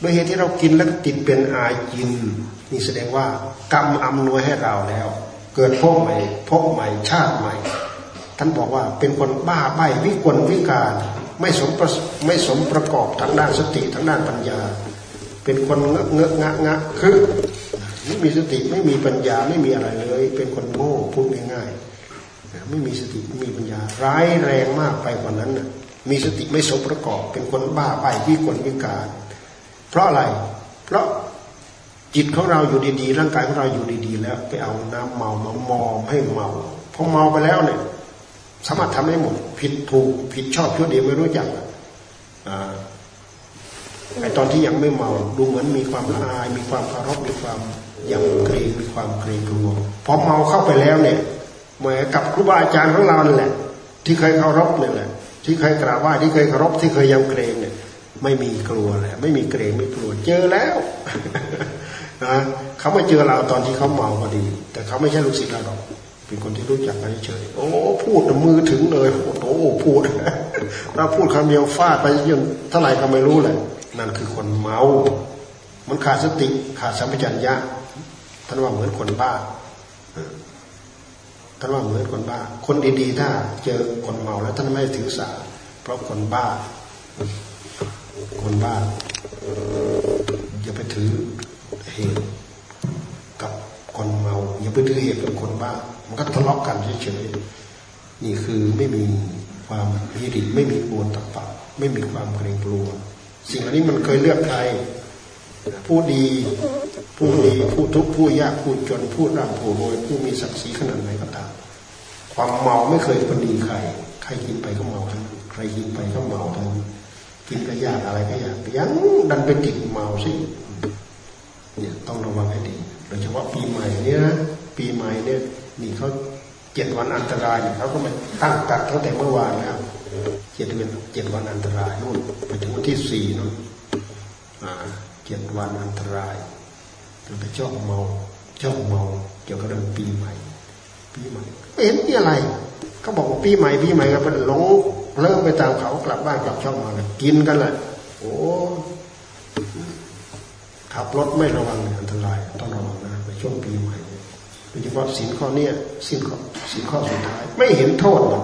โดยเหตุที่เรากินแล้วติดเป็นอาจินนี่แสดงว่ากรรมอำนวยให้เราแล้ว เกิดพบใหม่พบใหม่ชาติใหม่ ท่านบอกว่าเป็นคนบ้าใบวิกลวิการ ไม่สมไม่สมประกอบทางด้านสติทางด้านปัญญา เป็นคนเงอะเงอะงะงะคือไม่มีสติไม่มีปัญญาไม่มีอะไรเลย เป็นคนโง่พูดง่ายๆไม่มีสติไม่มีปัญญา ร้ายแรงมากไปกว่านั้นนะมีสติไม่สมประกอบ เป็นคนบ้าไปวิกลวิการ เพราะอะไร เพราะจิตของเราอยู่ดีๆ ร่างกายของเราอยู่ดีๆ แล้ว ไปเอาน้ำเมามามอมให้เมาพอเมาไปแล้วเนี่ย สามารถทำได้หมด ผิดถูกผิดชอบชั่วดีไม่รู้จักไอตอนที่ยังไม่เมาดูเหมือนมีความละอาย มีความเคารพมีความยำเกรงมีความเกรงกลัวพอเมาเข้าไปแล้วเนี่ยเหมือนกับครูบาอาจารย์ของเรานั่นแหละ ที่เคยเคารพเนี่ยแหละ ที่เคยกราบไหว้ที่เคยเคารพที่เคยยำเกรงเนี่ย ไม่มีกลัวเลยไม่มีเกรงไม่กลัวเจอแล้วนะเขามาเจอเราตอนที่เขาเมาพอดี แต่เขาไม่ใช่ลูกศิษย์เราหรอก เป็นคนที่รู้จักกันเฉยโอ้พูดมือถึงเลยโอ้โหพูดเราพูดคำเดียวฟาดไปจนเท่าไหร่ก็ไม่รู้เลยนั่นคือคนเมา มันขาดสติขาดสัมปชัญญะท่านว่าเหมือนคนบ้าท่านว่าเหมือนคนบ้า คนดีๆ ถ้า เจอคนเมาแล้วท่านไม่ถือสาเพราะคนบ้า คนบ้าอย่าไปถือเหตุกับคนเมาอย่าไปถือเหตุกับคนบ้า มันก็ทะเลาะกันเฉยๆนี่คือไม่มีความฮิริไม่มีโอนตะปะไม่มีความเกรงกลัว สิ่งเหล่านี้มันเคยเลือกใครผู้ดีผู้ดีผู้ทุกข์ผู้ยากผู้จนผู้ร่ำผู้รวยผู้มีศักดิ์ศรีขนาดไหนก็ตามความเมาไม่เคยเป็นดีใคร ใครกินไปก็เมาทั้งใครกินไปก็เมาทั้งกินก็ยากอะไรก็ยากยังดันไปติดเมาสิเนี่ยต้องระวังให้ดีโดยเฉพาะปีใหม่เนี่ยนะปีใหม่เนี่ย นี่เขาเจ็ดวันอันตรายเขาก็มาตั้งกัดตั้งแต่เมื่อวานแล้วเจ็ดวันเจ็ดวันอันตรายนู่นไปถึงวันที่สี่นู่นเจ็ดวันอันตรายถึงไปชอบเมาชอบเมาเกี่ยวกับเรื่องปีใหม่ ปีใหม่เห็นมีอะไรเขาบอกว่าปีใหม่ปีใหม่ก็เป็นหลงเริ่มไปตามเขากลับบ้านกลับช่องมาเลยกินกันเลยโอ้ขับรถไม่ระวังอันตรายต้องระวังนะในช่วงปีใหม่ ดยเฉพาะสินข้อเนี้ยสินข้อสินข้อสุดท้าย ไม่เห็นโทษมัน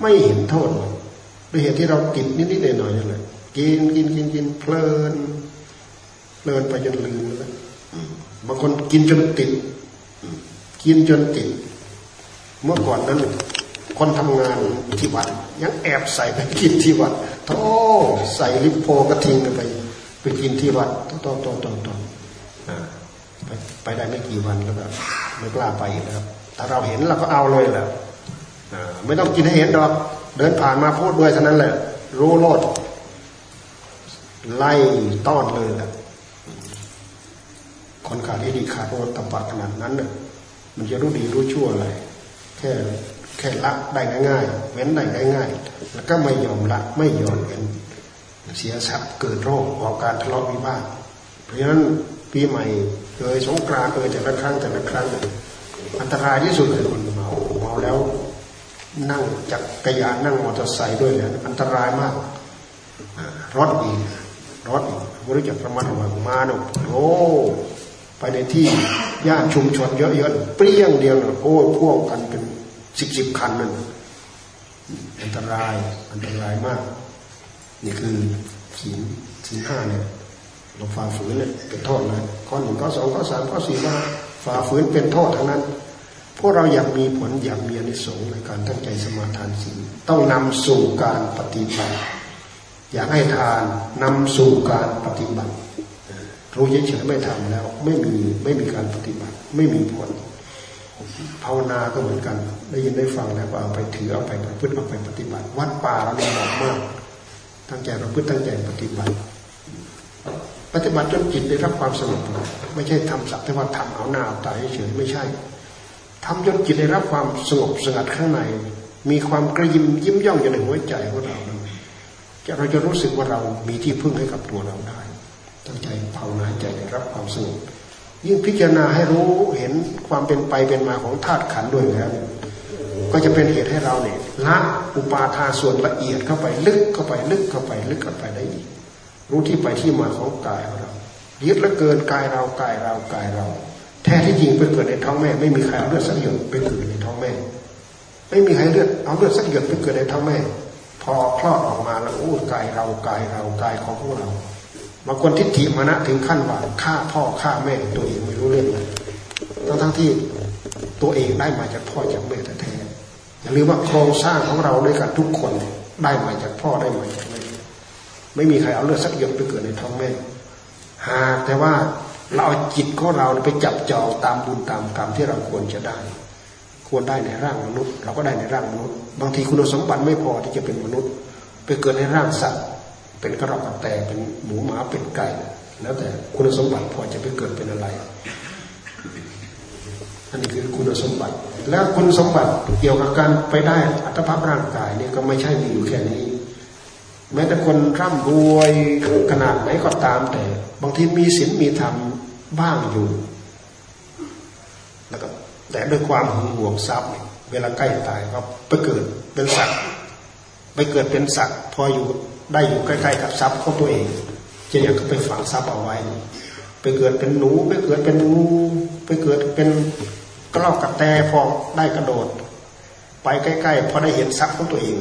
ไม่เห็นโทษมันด้วยเหตุที่เราติดนิดๆหน่อยๆนั่นแหละกินกินกินกินเพลินเพลินไปจนลืมแล้วบางคนกินจนติดกินจนติด เมื่อก่อนนั้น คนทำงานที่วัดยังแอบใส่ไปกินที่วัดโธ่ใส่ลิปโพกระทิงไปไปกินที่วัดต่อต่อต่อต่อ ไปไปได้ไม่กี่วันแล้วแบบไม่กล้าไปนะครับถ้าเราเห็นเราก็เอาเลยแหละไม่ต้องกินให้เห็นดอก เดินผ่านมาพูดด้วยเท่านั้นแหละ รู้โลด ไล่ต้อนเลยแหละคนขาดที่ดีขาดโอตปะขนาดนั้นเนี่ยมันจะรู้ดีรู้ชั่วอะไรแค่แค่ละได้ง่ายๆเว้นได้ง่ายๆแล้วก็ไม่ยอมละไม่ยอมเว้นเสียทรัพย์เกิดโรคออกการทะเลาะวิวาทเพราะฉะนั้นปีใหม่ เอยสงกรานต์เอยแต่ละครั้งแต่ละครั้ง อันตรายที่สุดคือคนเมาเมาแล้ว นั่งจักรยานนั่งมอเตอร์ไซค์ด้วยเนี่ยอันตรายมากรถอีกรถไม่รู้จักระมัดระวังมาเนาะโอ้ไปในที่ย่านชุมชนเยอะๆเปรี้ยงเดียวนะโอ้พวกกันเป็นสิบสิบคันนั่นอันตรายอันตรายมาก นี่คือศีลศีลห้าเนี่ย เราฝ่าฝืนเนี่ยเป็นโทษนะข้อหนึ่งข้อสองข้อสามข้อสี่ข้อฝ่าฝืนเป็นโทษทั้งนั้นพวกเราอยากมีผลอยากมีอนิสงส์ในการตั้งใจสมาทานศีลต้องนำสู่การปฏิบัติ อยากให้ทานนำสู่การปฏิบัติรู้เฉยๆไม่ทำแล้ว ไม่มีไม่มีการปฏิบัติ ไม่มีผลภาวนาก็เหมือนกัน ได้ยินได้ฟังแล้วก็เอาไปถือเอาไปประพฤติเอาไปปฏิบัติ วัดป่าเราเนี่ยบอกมาก ตั้งใจประพฤติตั้งใจปฏิบัติ ปฏิบัติจนจิตได้รับความสงบไม่ใช่ทำสักแต่ว่าทำเอาหน้าเอาตาเฉยไม่ใช่ทำจนจิตได้รับความสงบสงัดข้างใน มีความกระยิมยิ้มย่องอยู่ในหัวใจของเราจะเราจะรู้สึกว่าเรามีที่พึ่งให้กับตัวเราได้ตั้งใจภาวนาใจได้รับความสงบยิ่งพิจารณาให้รู้เห็นความเป็นไปเป็นมาของธาตุขันด้วยแล้วก็จะเป็นเหตุให้เราเนี่ยละอุปาทาส่วนละเอียดเข้าไปลึกเข้าไปลึกเข้าไปลึกเข้าไปได้อีก รู้ที่ไปที่มาของกายเรายึดละเกินกายเรากายเรากายเรา แท้ที่จริงไปเกิดในท้องแม่ ไม่มีใครเอาเลือดสักหยดไปเกิดในท้องแม่ ไม่มีใครเลือดเอาเลือดสักหยดไปเกิดในท้องแม่ พอคลอดออกมาแล้วโอ้กายเรากายเรากายของพวกเราบางคนทิฏฐิมานะถึงขั้นว่าฆ่าพ่อฆ่าแม่ตัวเองไม่รู้เรื่องเลยทั้งทั้งที่ตัวเองได้มาจากพ่อจากแม่แท้ๆอย่าลืมว่าโครงสร้างของเราด้วยกันทุกคนได้มาจากพ่อได้มาจากแม่ ไม่มีใครเอาเลือดสักหยดไปเกิดในท้องแม่ หากแต่ว่าเราเอาจิตของเราไปจับจองตามบุญตามกรรมที่เราควรจะได้ ควรได้ในร่างมนุษย์ เราก็ได้ในร่างมนุษย์ บางทีคุณสมบัติไม่พอที่จะเป็นมนุษย์ ไปเกิดในร่างสัตว์ เป็นกระรอกกระแตเป็นหมูหมาเป็นไก่ แล้วแต่คุณสมบัติพอจะไปเกิดเป็นอะไรอันนี้คือคุณสมบัติ แล้วคุณสมบัติเกี่ยวกับการไปได้อัตภาพร่างกายเนี่ยก็ไม่ใช่มีอยู่แค่นี้ แม้แต่คนร่ำรวยขนาดไหนก็ตามแต่ บางทีมีศีลมีธรรมบ้างอยู่ แล้วก็แต่ด้วยความหึงหวงทรัพย์ เวลาใกล้ตายก็ไปเกิดเป็นสัตว์ไปเกิดเป็นสัตว์พออยู่ได้อยู่ใกล้ๆกับทรัพย์ของตัวเองจะอยากไปฝังทรัพย์เอาไว้ ไปเกิดเป็นหนูไปเกิดเป็นงูไปเกิดเป็นกระรอกกระแตพอได้กระโดด ไปใกล้ ๆ พอได้เห็นทรัพย์ของตัวเอง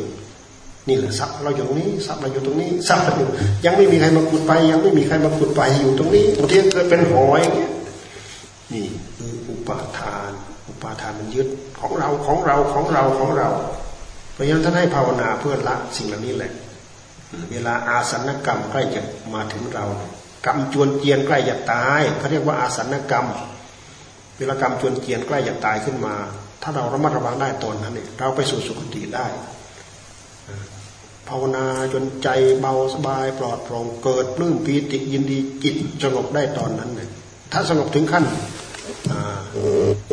นี่แหละทรัพย์เราอยู่ตรงนี้ทรัพย์เราอยู่ตรงนี้ทรัพย์เราอยู่ ยังไม่มีใครมาขุดไป ยังไม่มีใครมาขุดไปอยู่ตรงนี้บางทีเกิดเป็นหอยอย่างเงี้ยนี่คืออุปาทาน อุปาทานมันยึดของเราของเราของเราของเรา เพราะฉะนั้นท่านให้ภาวนาเพื่อละสิ่งเหล่านี้แหละ เวลาอาสนกรรมใกล้จะมาถึงเรา กรรมจวนเจียนใกล้จะตายเขาเรียกว่าอาสนกรรม เวลากรรมจวนเจียนใกล้จะตายขึ้นมา ถ้าเราระมัดระวังได้ตนนั้นเนี่ยเราไปสู่สุคติได้ ภาวนาจนใจเบาสบายปลอดโปร่งเกิดปลื้มปีติยินดีจิตสงบได้ตอนนั้นเนี่ยถ้าสงบถึงขั้น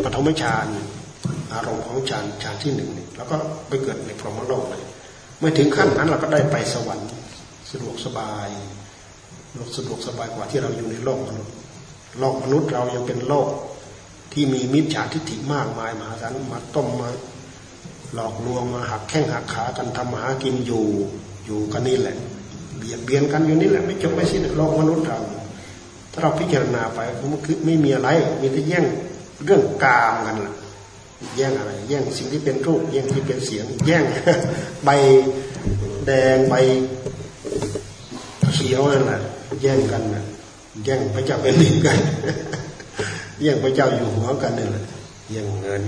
ปฐมฌานอารมณ์ของฌานฌานที่หนึ่งแล้วก็ไปเกิดในพรหมโลกเลยเมื่อถึงขั้นนั้นเราก็ได้ไปสวรรค์สะดวกสบายสะดวกสบายกว่าที่เราอยู่ในโลกมนุษย์โลกมนุษย์เรายังเป็นโลกที่มีมิจฉาทิฏฐิมากมายมหาศาลมาต้มมา หลอกลวงมาหักแข้งหักขากันทำมาหากินอยู่ อยู่กันนี่แหละ เบียดเบียนกันอยู่นี่แหละไม่จบไม่สิ้นโลกมนุษย์เรา ถ้าเราพิจารณาไปมันคือไม่มีอะไร มีแต่แย่งเรื่องกามกันล่ะ แย่งอะไร แย่งสิ่งที่เป็นรูป แย่งที่เป็นเสียง แย่งใบแดงใบเขียวนั่นแหละแย่งกันนะแย่งพระเจ้าเป็นดินกัน แย่งพระเจ้าอยู่หัวกันนี่แหละ แย่างเงิน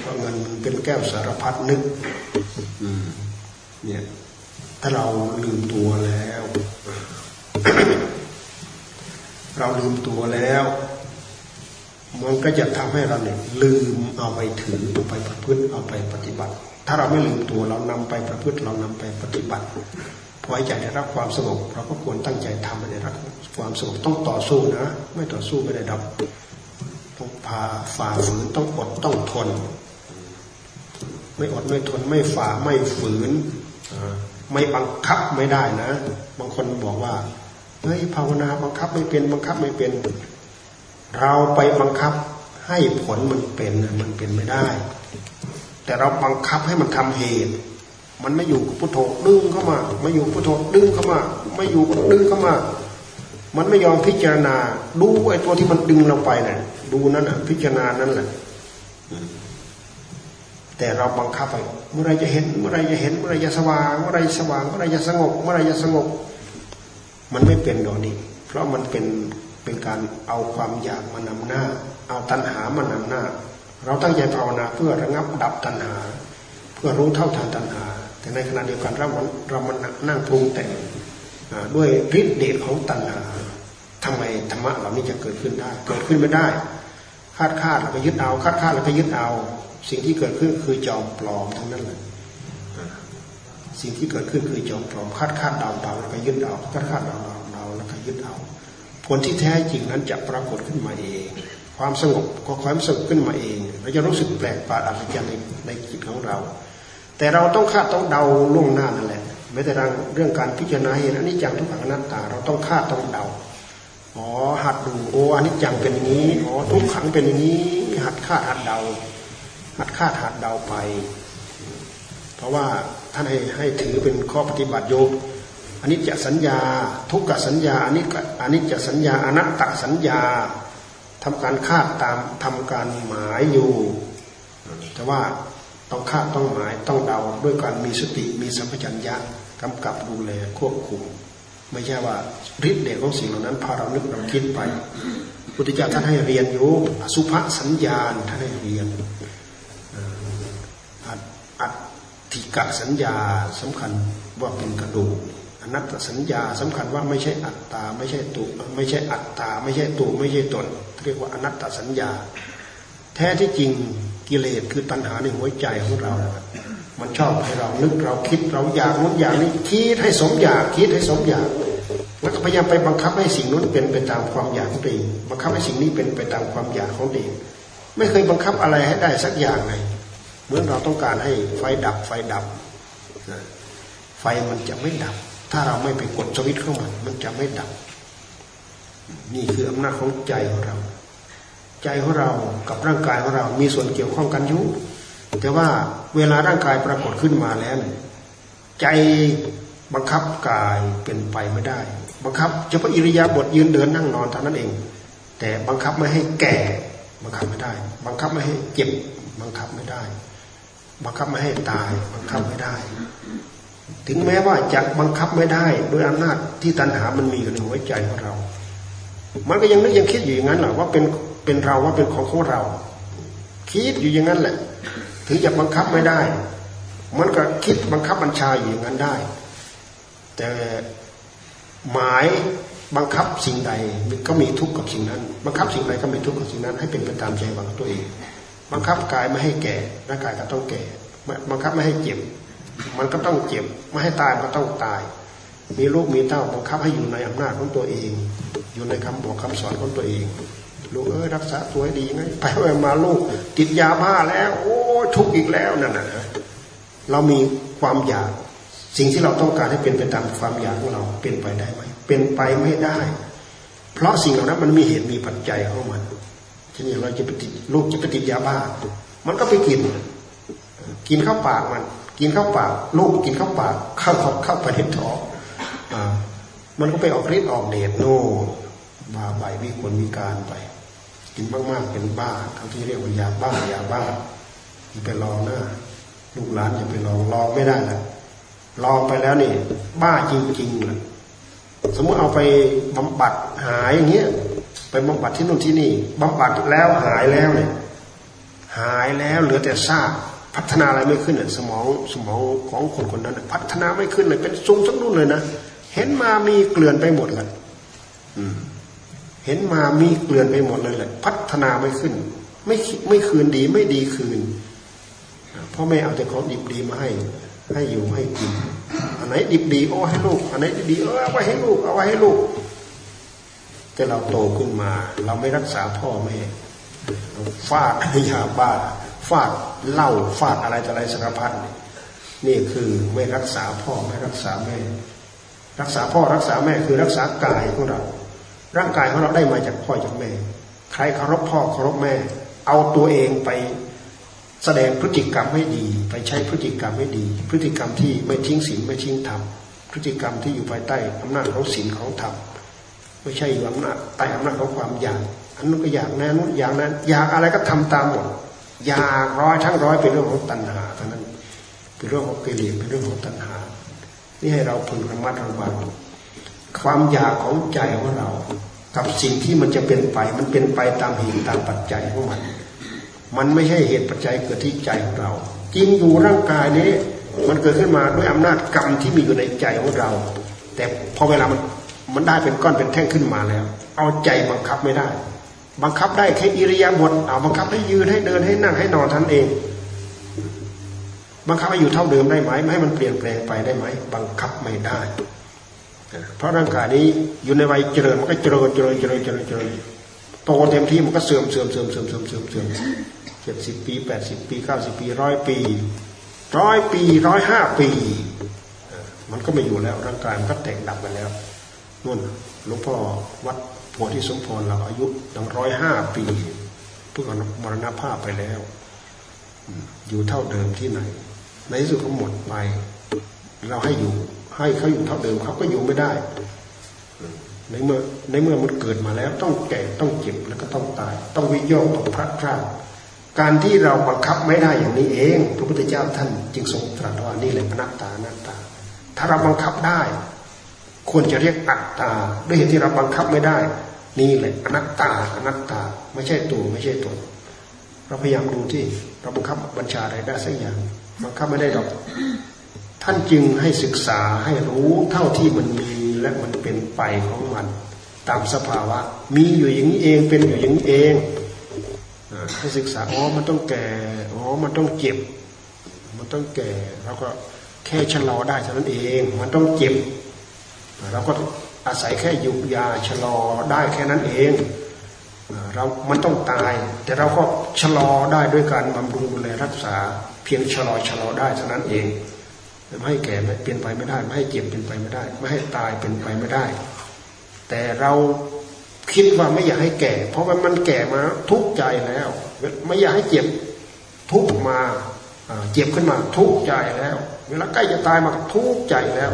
เพราะเงินมันเป็นแก้วสารพัดนึกเนี่ย ถ้าเราลืมตัวแล้ว เราลืมตัวแล้ว มันก็จะทำให้เราเนี่ยลืมเอาไปถือเอาไปประพฤติเอาไปปฏิบัติ ถ้าเราไม่ลืมตัวเรานำไปประพฤติเรานำไปปฏิบัติพอใจได้รับความสงบเราก็ควรตั้งใจทำให้ได้รับความสงบต้องต่อสู้นะ ไม่ต่อสู้ไม่ได้ดับ ต้องพาฝ่าฝืนต้องอดต้องทน ไม่อดไม่ทนไม่ฝ่าไม่ฝืนไม่บังคับไม่ได้นะ บางคนบอกว่าเฮ้ยภาวนาบังคับไม่เป็นบังคับไม่เป็น เราไปบังคับให้ผลมันเป็นมันเป็นไม่ได้ แต่เราบังคับให้มันทำเหตุ มันไม่อยู่กับพุทโธดึงเข้ามา ไม่อยู่พุทโธดึงเข้ามา ไม่อยู่ดึงเข้ามา มันไม่ยอมพิจารณา ดูไอ้ตัวที่มันดึงเราไปนะ่ะ ดูนั่นน่ะ พิจารณานั่นแหละแต่เราบังคับไปเมื่อไรจะเห็น เมื่อไรจะเห็น เมื่อไรจะสว่าง เมื่อไรสว่าง เมื่อไรจะสงบ เมื่อไรจะสงบ มันไม่เป็นดอกนี้ เพราะมันเป็นเป็นการเอาความอยากมานำหน้า เอาตัณหามานำหน้า เราตั้งใจภาวนาเพื่อระงับดับตัณหา เพื่อรู้เท่าทันตัณหา แต่ในขณะเดียวกันเราเรามันนั่งปรุงแต่ง ด้วยฤทธิ์เดชของตัณหาทำไมธรรมะเหล่านี้จะเกิดขึ้นได้ เกิดขึ้นไม่ได้ คาดคาดเราไปยึดเอาคาดคาดเราไปยึดเอา สิ่งที่เกิดขึ้นคือจอมปลอมทั้งนั้นเลยสิ่งที่เกิดขึ้นคือจอมปลอมคาดคาดเดาเดาแล้วก็ยึดเอาคาดคาดเดาเดาเดาแล้วก็ยึดเอา ผลที่แท้จริงนั้นจะปรากฏขึ้นมาเอง ความสงบก็ความสงบขึ้นมาเองเราจะรู้สึกแปลกประหลาดอัศจรในในจิตของเรา แต่เราต้องคาดต้องเดาล่วงหน้านั่นแหละ ไม่แต่เรื่องการพิจารณาเห็นอนิจจังทุกขังอนัตตา เราต้องคาดต้องเดาอ๋อหัดดูโอ้อนิจจังเป็นอย่างนี้อ๋อทุกขังเป็นอย่างนี้ หัดคาดหัดเดา หัดคาดหัดเดาไป เพราะว่าท่านให้ให้ถือเป็นข้อปฏิบัติโยอันนี้จะสัญญา ทุกขสัญญาอันนี้อันนี้จะสัญญาอนัตตสัญญาทำการคาดตามทำการหมายอยู่แต่ว่า ต้องคาดต้องหมายต้องเดาด้วยการมีสติมีสัมปชัญญะกำกับดูแลควบคุม ไม่ใช่ว่าฤทธิ์เดชของสิ่งเหล่านั้นพาเรานึกเราคิดไปพุทธเจ้าท่านให้เรียนอยู่สุภสัญญาท่านให้เรียนอัตติกะสัญญาสำคัญว่าเป็นกระดูกอนัตสัญญาสำคัญว่าไม่ใช่อัตตาไม่ใช่ตุไม่ใช่อัตตา ไม่ใช่ตุไม่ใช่ตน เรียกว่าอนัตตสัญญา แท้ที่จริง กิเลสคือตัณหาในหัวใจของเรา มันชอบให้เรานึกเราคิดเราอยากนู้นอยากนี้คิดให้สมอยากคิดให้สมอยากแล้วก็พยายามไปบังคับให้สิ่งนู้นเป็นไปตามความอยากของตัวเองบังคับให้สิ่งนี้เป็นไปตามความอยากของตัวเองไม่เคยบังคับอะไรให้ได้สักอย่างเลยเหมือนเราต้องการให้ไฟดับไฟดับ ไฟมันจะไม่ดับ ถ้าเราไม่ไปกดสวิตช์เข้ามันมันจะไม่ดับ นี่คืออำนาจของใจของเรา ใจของเรากับร่างกายของเรา มีส่วนเกี่ยวข้องกันอยู่แต่ว่าเวลาร่างกายปรากฏขึ้นมาแล้ว ใจบังคับกายเป็นไปไม่ได้ บังคับเฉพาะอิริยาบถยืนเดินนั่งนอนเท่านั้นเอง แต่บังคับไม่ให้แก่ บังคับไม่ได้ บังคับไม่ให้เจ็บ บังคับไม่ได้ บังคับไม่ให้ตาย บังคับไม่ได้ ถึงแม้ว่าจะบังคับไม่ได้ โดยอำนาจที่ตัณหามันมีอยู่ในหัวใจของเรา มันก็ยังนึกยังคิดอยู่อย่างนั้นแหละว่าเป็น เป็นเราว่าเป็นของของเรา คิดอยู่อย่างนั้นแหละ ถึงจะบังคับไม่ได้มันก็คิดบังคับบัญชาอยู่อย่างนั้นได้ แต่หมายบังคับสิ่งใดก็มีทุกข์กับสิ่งนั้น บังคับสิ่งใดก็มีทุกข์กับสิ่งนั้น ให้เป็นไปตามใจหวังตัวเอง บังคับกายไม่ให้แก่ร่างกายก็ต้องแก่บังคับไม่ให้เจ็บ มันก็ต้องเจ็บไม่ให้ตายก็ต้องตาย มีลูกมีเต้าบังคับให้อยู่ในอำนาจของตัวเอง อยู่ในคำบอกคำสอนของตัวเอง ลูกเอ้ยรักษาตัวให้ดีไงไปมาลูก ติดยาบ้าแล้ว โอ้ทุกข์อีกแล้วนั่นนะเรามีความอยาก สิ่งที่เราต้องการให้เป็นไปตามความอยากของเราเป็นไปได้ไหมเป็นไปไม่ได้ เพราะสิ่งเหล่านั้นมันมีเหตุมีปัจจัยของมันเช่นอย่างเราจะไปติดลูกจะไปติดยาบ้า มันก็ไปกิน กินข้าวปากมัน กินข้าวปากลูกกินข้าวปากเข้าเข้าเข้าไปในท้องมันก็ไปออกฤทธิ์ออกเดชโน่บาใบวิคนมีการไป กินมากๆเป็นบ้าเขาที่เรียกว่ายาบ้ายาบ้าอย่าไปลองนะลูกหลานอย่าไปลองลองไม่ได้ละลองไปแล้วนี่บ้าจริงๆเลยสมมติเอาไปบำบัดหายอย่างเงี้ยไปบำบัดที่นู่นที่นี่บำบัดแล้วหายแล้วเนี่ยหายแล้วเหลือแต่ซากพัฒนาอะไรไม่ขึ้นเนี่ยสมองสมองของคนคนนั้นพัฒนาไม่ขึ้นเลยเป็นทรงสักนู่นเลยนะเห็นมามีเกลื่อนไปหมดเลย เห็นมามีเกลื่อนไปหมดเลยแหละ พัฒนาไม่ขึ้น ไม่ไม่คืนดีไม่ดีคืนพ่อแม่เอาแต่ของดีดีมาให้ ให้อยู่ให้กินอันไหนดิบดีโอ้ให้ลูก อันไหนดีเออเอาไว้ให้ลูกเอาไว้ให้ลูก แต่เราโตขึ้นมา เราไม่รักษาพ่อแม่ฟาดยาบ้าฟาดเหล้าฟาดอะไรต่ออะไรสารพัดนี่คือไม่รักษาพ่อไม่รักษาแม่ รักษาพ่อรักษาแม่คือรักษากายของเรา ร่างกายของเราได้มาจากพ่อจากแม่ ใครเคารพพ่อเคารพแม่ เอาตัวเองไปแสดงพฤติกรรมให้ดี ไปใช้พฤติกรรมให้ดี พฤติกรรมที่ไม่ทิ้งศีลไม่ทิ้งธรรมพฤติกรรมที่อยู่ภายใต้อำนาจของศีลของธรรมไม่ใช่อยู่อำนาจใต้อำนาจของความอยากอันนู้นก็อยากนั้นนู้นอยากนั้น อยากอะไรก็ทำตามหมดอยากร้อยทั้งร้อยเป็นเรื่องของตัณหาเท่านั้นเป็นเรื่องของกิเลสเป็นเรื่องของตัณหา นี่ให้เราพึงระมัดระวัง ความอยากของใจของเรา กับสิ่งที่มันจะเป็นไป มันเป็นไปตามเหตุตามปัจจัยของมัน มันไม่ใช่เหตุปัจจัยเกิดที่ใจของเรา จริงอยู่ร่างกายนี้ มันเกิดขึ้นมาด้วยอำนาจกรรมที่มีอยู่ในใจของเรา แต่พอเวลามันมันได้เป็นก้อนเป็นแท่งขึ้นมาแล้ว เอาใจบังคับไม่ได้ บังคับได้แค่อิริยาบถเอาบังคับให้ยืนให้เดินให้นั่งให้นอนท่านเอง บังคับให้อยู่เท่าเดิมได้ไหมไม่ให้มันเปลี่ยนแปลงไปได้ไหม บังคับไม่ได้ เพราะร่างกายนี้อยู่ในวัยเจริญมันก็เจริญเจริญเจริญเจริญเจริญโตเต็มที่มันก็เสื่อมเสื่อมเสื่อมเสื่อมเสื่อมเสื่อมเสื่อมเจ็ดสิบปีแปดสิบปีเก้าสิบปีร้อยปีร้อยปีร้อยห้าปี มันก็ไม่อยู่แล้วร่างกายมันก็แตกดับไปแล้วนู่นหลวงพ่อวัดโพธิสมพรเราอายุตั้งร้อยห้าปีเพื่อมรณภาพไปแล้ว อยู่เท่าเดิมที่ไหน ในที่สุดก็หมดไป เราให้อยู่ ให้เขาอยู่เท่าเดิมเขาก็อยู่ไม่ได้ ในเมื่อในเมื่อมันเกิดมาแล้วต้องแก่ต้องเจ็บแล้วก็ต้องตาย ต้องวิโยคต้องพลัดพรากการที่เราบังคับไม่ได้อย่างนี้เอง พระพุทธเจ้าท่านจึงทรงตรัสว่านี่แหละอนัตตาอนัตตา ถ้าเราบังคับได้ ควรจะเรียกอัตตา ด้วยเหตุที่เราบังคับไม่ได้ นี่แหละอนัตตาอนัตตา ไม่ใช่ตัวไม่ใช่ตนเราพยายามดูที่เราบังคับบัญชาอะไรได้สักอย่างบังคับไม่ได้หรอก ท่านจึงให้ศึกษาให้รู้เท่าที่มันมีและมันเป็นไปของมัน ตามสภาวะ มีอยู่อย่างนี้เองเป็นอยู่อย่างนี้เองให้ศึกษาอ๋อมันต้องแก่อ๋อมันต้องเจ็บ มันต้องแก่เราก็แค่ชะลอได้เท่านั้นเอง มันต้องเจ็บเราก็อาศัยแค่ยุกยาชะลอได้แค่นั้นเองเรา มันต้องตาย แต่เราก็ชะลอได้ด้วยการบำรุงดูแลรักษา เพียงชะลอชะลอได้เท่านั้นเอง ไม่ให้แก่เปลี่ยนไปไม่ได้ ไม่ให้เจ็บเป็นไปไม่ได้ ไม่ให้ตายเป็นไปไม่ได้ แต่เราคิดว่าไม่อยากให้แก่ เพราะว่ามันแก่มาทุกข์ใจแล้ว ไม่อยากให้เจ็บทุกมาเจ็บขึ้นมาทุกข์ใจแล้ว เวลาใกล้จะตายมาทุกข์ใจแล้ว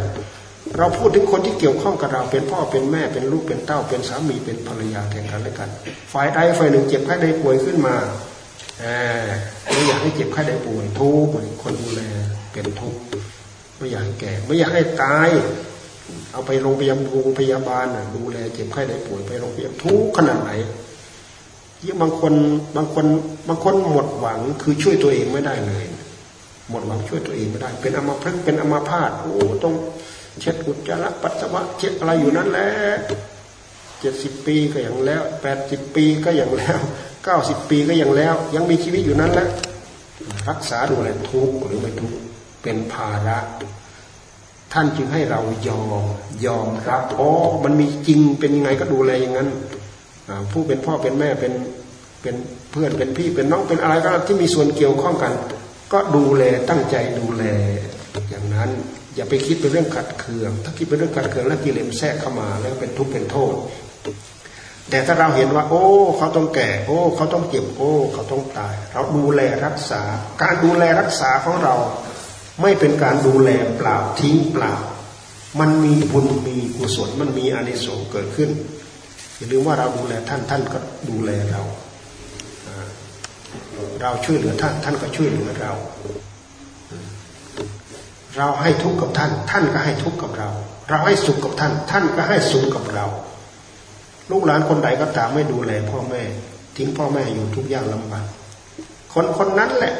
เราพูดถึงคนที่เกี่ยวข้องกับเราเป็นพ่อเป็นแม่เป็นลูกเป็นเต้าเป็นสามีเป็นภรรยาแข่งกันและกัน ฝ่ายใดฝ่ายหนึ่งเจ็บไข้ได้ป่วยขึ้นมาไม่อยากให้เจ็บไข้ได้ป่วยทุกคนดูแลเป็นทุกข์ ไม่อยากให้แก่ ไม่อยากให้ตาย เอาไปโรงพยาบาลโรงพยาบาลดูแลเจ็บไข้ได้ป่วยไปโรงพยาบาลทุกขนาดไหนยิ่งบางคนบางคนบางคนหมดหวังคือช่วยตัวเองไม่ได้เลย หมดหวังช่วยตัวเองไม่ได้ เป็นอมาพฤกเป็นอมาพาตโอ้ต้องเช็ดอุจจาระปัสสาวะเช็ดอะไรอยู่นั้นแหละเจ็ดสิบปีก็อย่างแล้วแปดสิบปีก็อย่างแล้วเก้าสิบปีก็อย่างแล้ว ยังมีชีวิตอยู่นั้นแหละรักษาดูแลทุกหรือไม่ทุก เป็นภาระ ท่านจึงให้เรายอมยอมรับอ๋อมันมีจริงเป็นยังไงก็ดูแลอย่างนั้นผู้เป็นพ่อเป็นแม่เป็นเป็นเพื่อนเป็นพี่เป็นน้องเป็นอะไรก็ที่มีส่วนเกี่ยวข้องกัน ก็ดูแลตั้งใจดูแลอย่างนั้น อย่าไปคิดเป็นเรื่องขัดเคือง ถ้าคิดเป็นเรื่องขัดเคืองแล้วกิเลสแทรกเข้ามาแล้วเป็นทุกข์เป็นโทษ แต่ถ้าเราเห็นว่า โอ้ เขาต้องแก่ โอ้ เขาต้องเจ็บโอ้ เขาต้องตาย เราดูแลรักษา การดูแลรักษาของเรา ไม่เป็นการดูแลเปล่าทิ้งเปล่า มันมีบุญมีกุศลมันมีอานิสงส์เกิดขึ้นอย่าลืมว่าเราดูแลท่านท่านก็ดูแลเรา เราช่วยเหลือท่านท่านก็ช่วยเหลือเรา เราให้ทุกข์กับท่าน ท่านก็ให้ทุกข์กับเรา เราให้สุขกับท่าน ท่านก็ให้สุขกับเรา ลูกหลานคนใดก็ตามไม่ดูแลพ่อแม่ ทิ้งพ่อแม่อยู่ทุกอย่างลำบากคนคนนั้นแหละ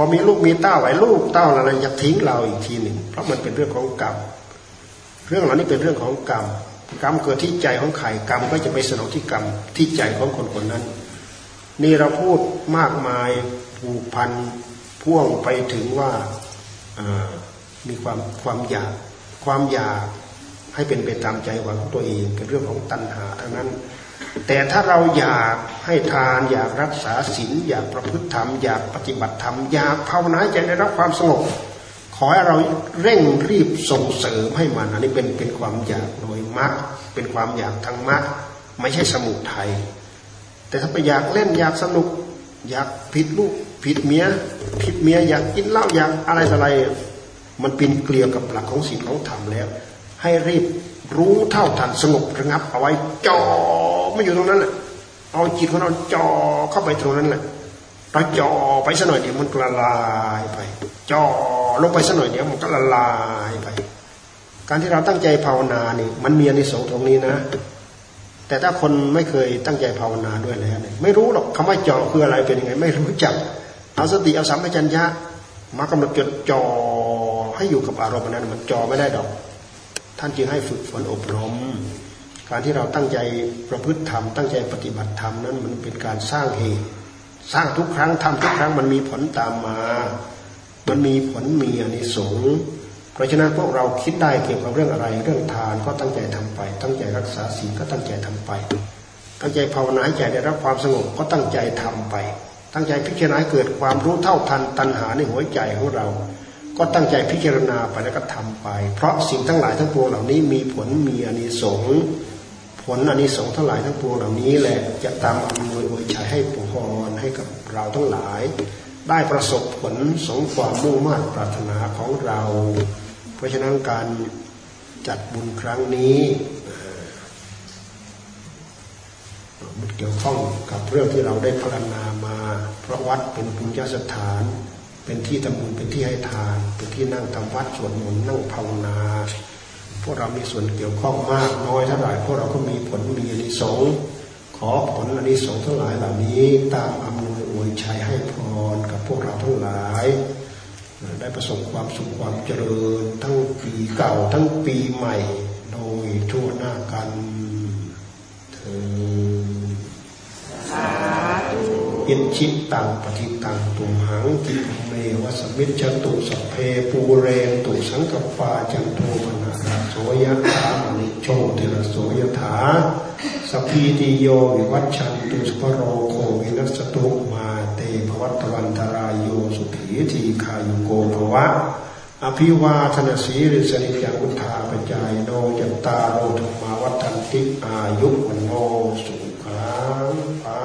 อมีลูกมีเต้าไว้ลูกเต้าอะไรอยากทิ้งเราอีกทีหนึ่งเพราะมันเป็นเรื่องของกรรมเรื่องเหล่านี้เป็นเรื่องของกรรมกรรมเกิดที่ใจของใครกรรมก็จะไปสนองที่กรรมที่ใจของคนคนนั้น นี่เราพูดมากมายผูกพันพ่วงไปถึงว่ามีความความอยากความอยากให้เป็นไปตามใจหวังของตัวเองเป็นเรื่องของตัณหาทั้งนั้น แต่ถ้าเราอยากให้ทานอยากรักษาศีลอยากประพฤติธรรมอยากปฏิบัติธรรมอยากภาวนาจะได้รับความสงบขอให้เราเร่งรีบส่งเสริมให้มันอันนี้เป็นเป็นความอยากโดยมรรคเป็นความอยากทางมรรคไม่ใช่สมุทัยแต่ถ้าไปอยากเล่นอยากสนุก อยากผิดลูกผิดเมียผิดเมียอยากกินเหล้าอยากอะไรอะไร มันปีนเกลียวกับหลักของศีลของธรรมแล้ว ให้รีบรู้เท่าทันสงบระงับเอาไว้จ่อ ไม่อยู่ตรงนั้นแหละเอาจิตของเราจ่อเข้าไปตรงนั้นแหละเราจ่อไปสักหน่อยเดี๋ยวมันละลายไปจ่อลงไปสักหน่อยเดี๋ยวมันก็ละลายไป การที่เราตั้งใจภาวนานี่มันมีอนิสงส์ตรงนี้นะ แต่ถ้าคนไม่เคยตั้งใจภาวนาด้วยแล้วเนี่ยไม่รู้หรอกคำว่าจ่อคืออะไรเป็นยังไง ไม่รู้จักเอาสติเอาสัมปชัญญะมากำหนดจดจ่อให้อยู่กับอารมณ์นั้นมันจ่อไม่ได้ดอก ท่านจึงให้ฝึกฝนอบรม การที่เราตั้งใจประพฤติธรรมตั้งใจปฏิบัติธรรมนั้นมันเป็นการสร้างเหตุ สร้างทุกครั้งทำทุกครั้งมันมีผลตามมา มันมีผลมีอนิสงส์เพราะฉะนั้นพวกเราคิดได้เกี่ยวกับเรื่องอะไร เรื่องทานก็ตั้งใจทำไป ตั้งใจรักษาศีลก็ตั้งใจทำไป ตั้งใจภาวนาให้ใจได้รับความสงบก็ตั้งใจทำไป ตั้งใจพิจารณาเกิดความรู้เท่าทันตัณหาในหัวใจของเรา ก็ตั้งใจพิจารณาไปแล้วก็ทำไป เพราะสิ่งทั้งหลายทั้งปวงเหล่านี้มีผลมีอนิสงส์ ลอานิสงส์ทั้งหลายทั้งปวงเหล่านี้แหละจะตามอำนวยอวยชัยให้ปุพรให้กับเราทั้งหลาย ได้ประสบผลสงความมุ่งมั่นปรารถนาของเรา เพราะฉะนั้นการจัดบุญครั้งนี้มันเกี่ยวข้องกับเรื่องที่เราได้พรรณนามา เพราะวัดเป็นบุญญาสถาน เป็นที่ทำบุญเป็นที่ให้ทาน เป็นที่นั่งทำวัดสวดมนต์นั่งภาวนา พวกเรามีส่วนเกี่ยวข้องมากน้อยเท่าไหร่พวกเราก็มีผลมีอนิสงส์ขอผลอนิสงส์ทั้งหลายเหล่านี้ ตามอำนวยอวยชัยให้พรกับพวกเราทั้งหลาย ได้ประสบความสุขความเจริญ ทั้งปีเก่าทั้งปีใหม่ โดยทั่วหน้ากันเธออิชิตังปฏิตังตุมหังกิภเม วสมิจตุสเพปูเรนตุสังกปาจันโทมนาคาโสยะถามณิโชติระโสยถาสพีติโยวิวัชชันตุสปโรโควินัสตุมาเตภวัตวันตรายโยสุขีทีคายุโกภวะอภิวาธนาสีริสนิจังุทาปจายโนจัตตาโรธมาวัตันติอายุวันโนสุขังภา